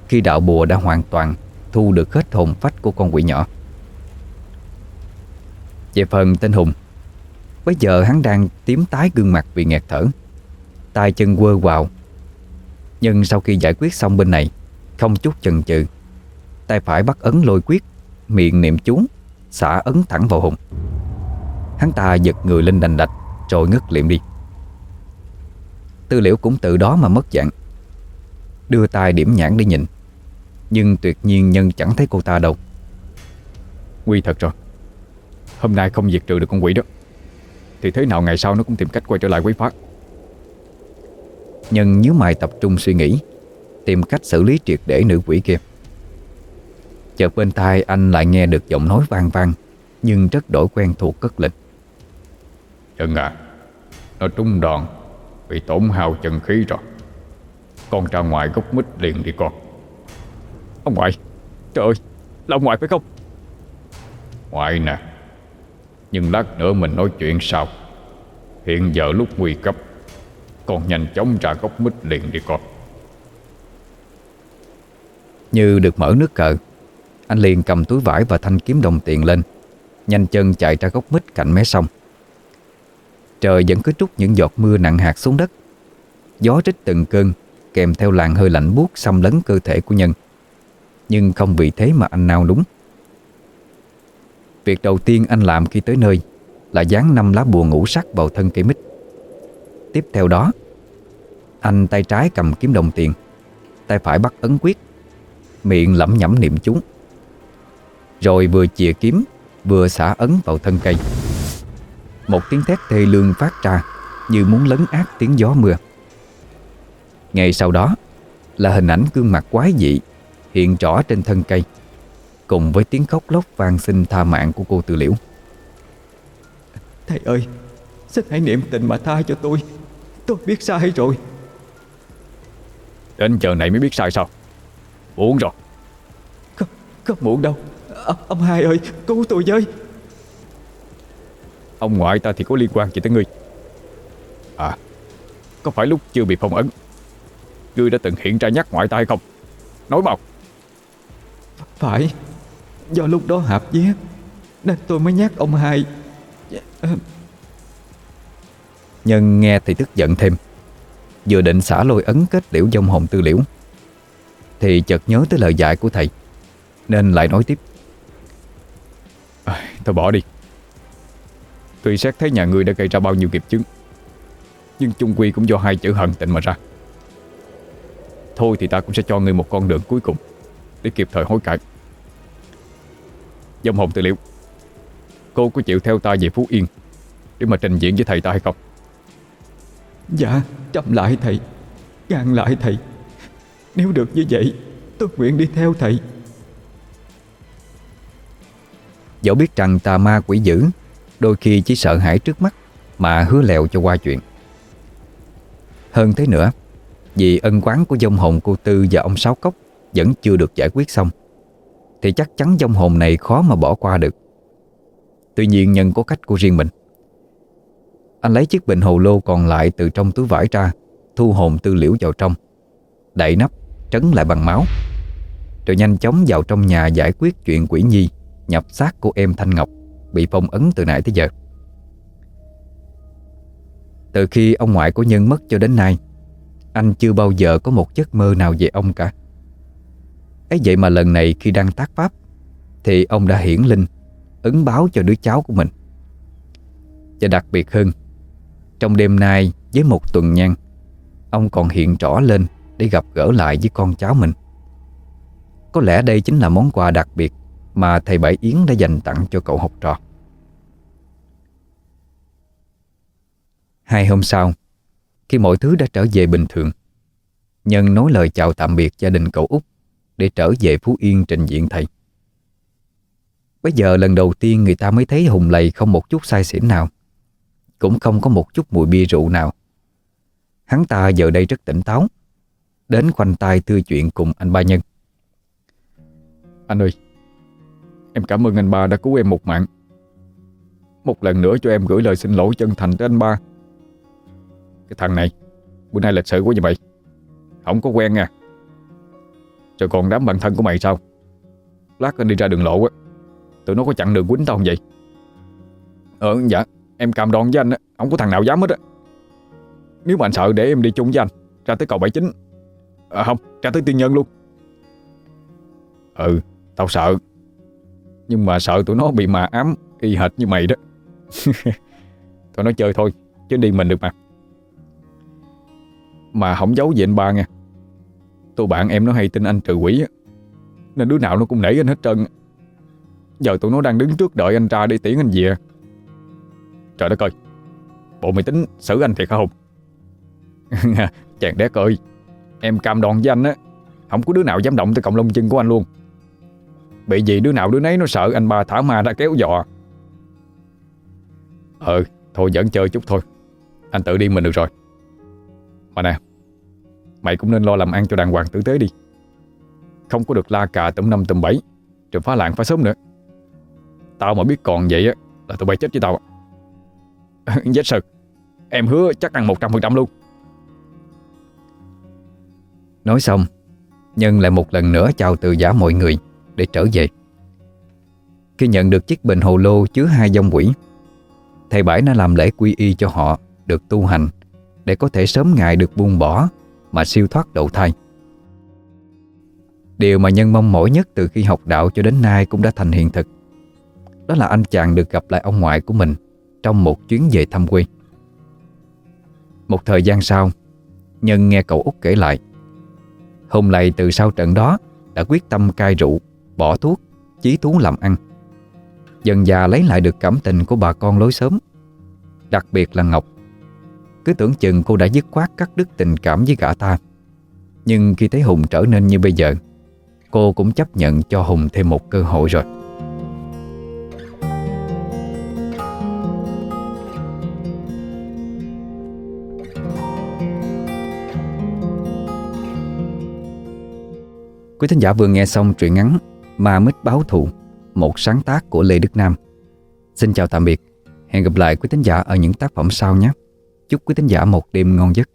Khi đạo bùa đã hoàn toàn, Thu được hết hồn phách của con quỷ nhỏ. Về phần tên Hùng, Bây giờ hắn đang tím tái gương mặt vì nghẹt thở. Tay chân quơ quào. Nhưng sau khi giải quyết xong bên này, Không chút chần chừ, Tay phải bắt ấn lôi quyết, Miệng niệm chú, Xả ấn thẳng vào Hùng. Hắn ta giật người lên đành đạch. Rồi ngất liệm đi. Tư liễu cũng từ đó mà mất dạng. Đưa tay điểm nhãn để nhìn, Nhưng tuyệt nhiên Nhân chẳng thấy cô ta đâu. Nguy thật rồi. Hôm nay không diệt trừ được con quỷ đó. Thì thế nào ngày sau nó cũng tìm cách quay trở lại quấy phá. Nhân nhíu mày tập trung suy nghĩ, Tìm cách xử lý triệt để nữ quỷ kia. Chợt bên tai anh lại nghe được giọng nói vang vang, Nhưng rất đổi quen thuộc cất lên Trần à Nó trúng đòn, Bị tổn hao chân khí rồi. Con ra ngoài gốc mít liền đi con. Ông ngoại, Trời ơi, Là ông ngoại phải không? Ngoại nè, Nhưng lát nữa mình nói chuyện sau. Hiện giờ lúc nguy cấp, Con nhanh chóng ra gốc mít liền đi con. Như được mở nước cờ, Anh liền cầm túi vải và thanh kiếm đồng tiền lên, Nhanh chân chạy ra gốc mít cạnh mé sông. Trời vẫn cứ trút những giọt mưa nặng hạt xuống đất. Gió rít từng cơn, Kèm theo làn hơi lạnh buốt xâm lấn cơ thể của nhân. Nhưng không vì thế mà anh nao đúng Việc đầu tiên anh làm khi tới nơi Là dán năm lá bùa ngũ sắc vào thân cây mít. Tiếp theo đó, Anh tay trái cầm kiếm đồng tiền, Tay phải bắt ấn quyết, Miệng lẩm nhẩm niệm chú Rồi vừa chìa kiếm, Vừa xả ấn vào thân cây. Một tiếng thét thê lương phát ra Như muốn lấn át tiếng gió mưa. Ngay sau đó Là hình ảnh gương mặt quái dị Hiện rõ trên thân cây Cùng với tiếng khóc lóc van xin tha mạng của cô Tư Liễu. Thầy ơi Xin hãy niệm tình mà tha cho tôi. Tôi biết sai rồi. Đến giờ này mới biết sai sao? Uống rồi. Không, không muộn đâu. Ông, ông hai ơi cứu tôi với Ông ngoại ta thì có liên quan gì tới ngươi? À Có phải lúc chưa bị phong ấn Ngươi đã từng hiện ra nhắc ngoại ta hay không? Nói mau. Phải Do lúc đó hạp vé Nên tôi mới nhắc ông hai. Nhân nghe thì tức giận thêm. Vừa định xả lôi ấn kết liễu dông hồn tư liễu Thì chợt nhớ tới lời dạy của thầy Nên lại nói tiếp. À, Thôi bỏ đi Tuy xét thấy nhà người đã gây ra bao nhiêu nghiệp chứng. Nhưng chung quy cũng do hai chữ hận tình mà ra. Thôi thì ta cũng sẽ cho ngươi một con đường cuối cùng Để kịp thời hối cải. Dông hồn tư liệu. Cô có chịu theo ta về Phú Yên Để mà trình diễn với thầy ta hay không? Dạ chậm lại thầy Gan lại thầy. Nếu được như vậy tôi nguyện đi theo thầy. Dẫu biết rằng tà ma quỷ dữ Đôi khi chỉ sợ hãi trước mắt Mà hứa lèo cho qua chuyện. Hơn thế nữa, Vì ân quán của dông hồn cô Tư và ông Sáu Cốc Vẫn chưa được giải quyết xong, Thì chắc chắn dông hồn này khó mà bỏ qua được. Tuy nhiên nhân có cách của riêng mình. Anh lấy chiếc bình hồ lô còn lại từ trong túi vải ra, Thu hồn tư liễu vào trong, Đậy nắp, Trấn lại bằng máu, Rồi nhanh chóng vào trong nhà giải quyết chuyện quỷ nhi, Nhập xác của em Thanh Ngọc. Bị phong ấn từ nãy tới giờ. Từ khi ông ngoại của Nhân mất cho đến nay, Anh chưa bao giờ có một giấc mơ nào về ông cả. Ấy vậy mà lần này khi đang tác pháp, Thì ông đã hiển linh, Ứng báo cho đứa cháu của mình. Và đặc biệt hơn, Trong đêm nay với một tuần nhang, Ông còn hiện rõ lên Để gặp gỡ lại với con cháu mình. Có lẽ đây chính là món quà đặc biệt mà thầy Bảy Yến đã dành tặng cho cậu học trò. Hai hôm sau, Khi mọi thứ đã trở về bình thường, Nhân nói lời chào tạm biệt gia đình cậu út Để trở về Phú Yên trình diện thầy. Bây giờ lần đầu tiên người ta mới thấy Hùng lầy không một chút sai xỉn nào, Cũng không có một chút mùi bia rượu nào. Hắn ta giờ đây rất tỉnh táo, Đến khoanh tay tươi chuyện cùng anh ba Nhân. Anh ơi Em cảm ơn anh ba đã cứu em một mạng. Một lần nữa cho em gửi lời xin lỗi chân thành tới anh ba. Cái thằng này, Bữa nay lịch sự quá vậy mày. Không có quen nha. Rồi còn đám bạn thân của mày sao? Lát anh đi ra đường lộ á. Tụi nó có chặn đường quýnh tao không vậy? Ờ dạ Em cam đoan với anh á, Không có thằng nào dám hết á. Nếu mà anh sợ để em đi chung với anh, Ra tới cầu 79 À không, Ra tới tiên nhân luôn. Ừ Tao sợ. Nhưng mà sợ tụi nó bị mà ám, Y hệt như mày đó. Tụi nó chơi thôi, Chứ đi mình được mà. Mà không giấu gì anh ba nha. Tụi bạn em nó hay tin anh trừ quỷ á, Nên đứa nào nó cũng nể anh hết trơn Giờ tụi nó đang đứng trước đợi anh ra đi tiễn anh về. Trời đất ơi, Bộ mày tính xử anh thiệt hả Hùng? Chàng đét ơi, Em cam đoan với anh á, Không có đứa nào dám động tới cộng lông chân của anh luôn. Bị gì đứa nào đứa nấy nó sợ, anh ba thả ma ra kéo dò Ừ ờ, Thôi vẫn chơi chút thôi. Anh tự đi mình được rồi. Mà nè, Mày cũng nên lo làm ăn cho đàng hoàng tử tế đi. Không có được la cà tụm năm tụm bảy, Rồi phá làng phá sớm nữa. Tao mà biết còn vậy á, Là tụi bay chết với tao. Yes, sir. Em hứa chắc ăn 100% luôn. Nói xong, Nhân lại một lần nữa chào từ giả mọi người. Để trở về. Khi nhận được chiếc bình hồ lô chứa hai dòng quỷ, Thầy Bảy đã làm lễ quy y cho họ Được tu hành Để có thể sớm ngày được buông bỏ Mà siêu thoát đầu thai. Điều mà Nhân mong mỏi nhất từ khi học đạo cho đến nay cũng đã thành hiện thực. Đó là anh chàng được gặp lại ông ngoại của mình Trong một chuyến về thăm quê. Một thời gian sau, Nhân nghe cậu út kể lại Hùng lầy từ sau trận đó Đã quyết tâm cai rượu. Bỏ thuốc, Chí thú làm ăn. Dần già lấy lại được cảm tình của bà con lối sớm Đặc biệt là Ngọc. Cứ tưởng chừng cô đã dứt khoát cắt đứt tình cảm với gã ta. Nhưng khi thấy Hùng trở nên như bây giờ, Cô cũng chấp nhận cho Hùng thêm một cơ hội rồi. Quý thính giả vừa nghe xong truyện ngắn Ma Mít Báo Thù, Một sáng tác của Lê Đức Nam. Xin chào tạm biệt. Hẹn gặp lại quý thính giả ở những tác phẩm sau nhé. Chúc quý thính giả một đêm ngon giấc.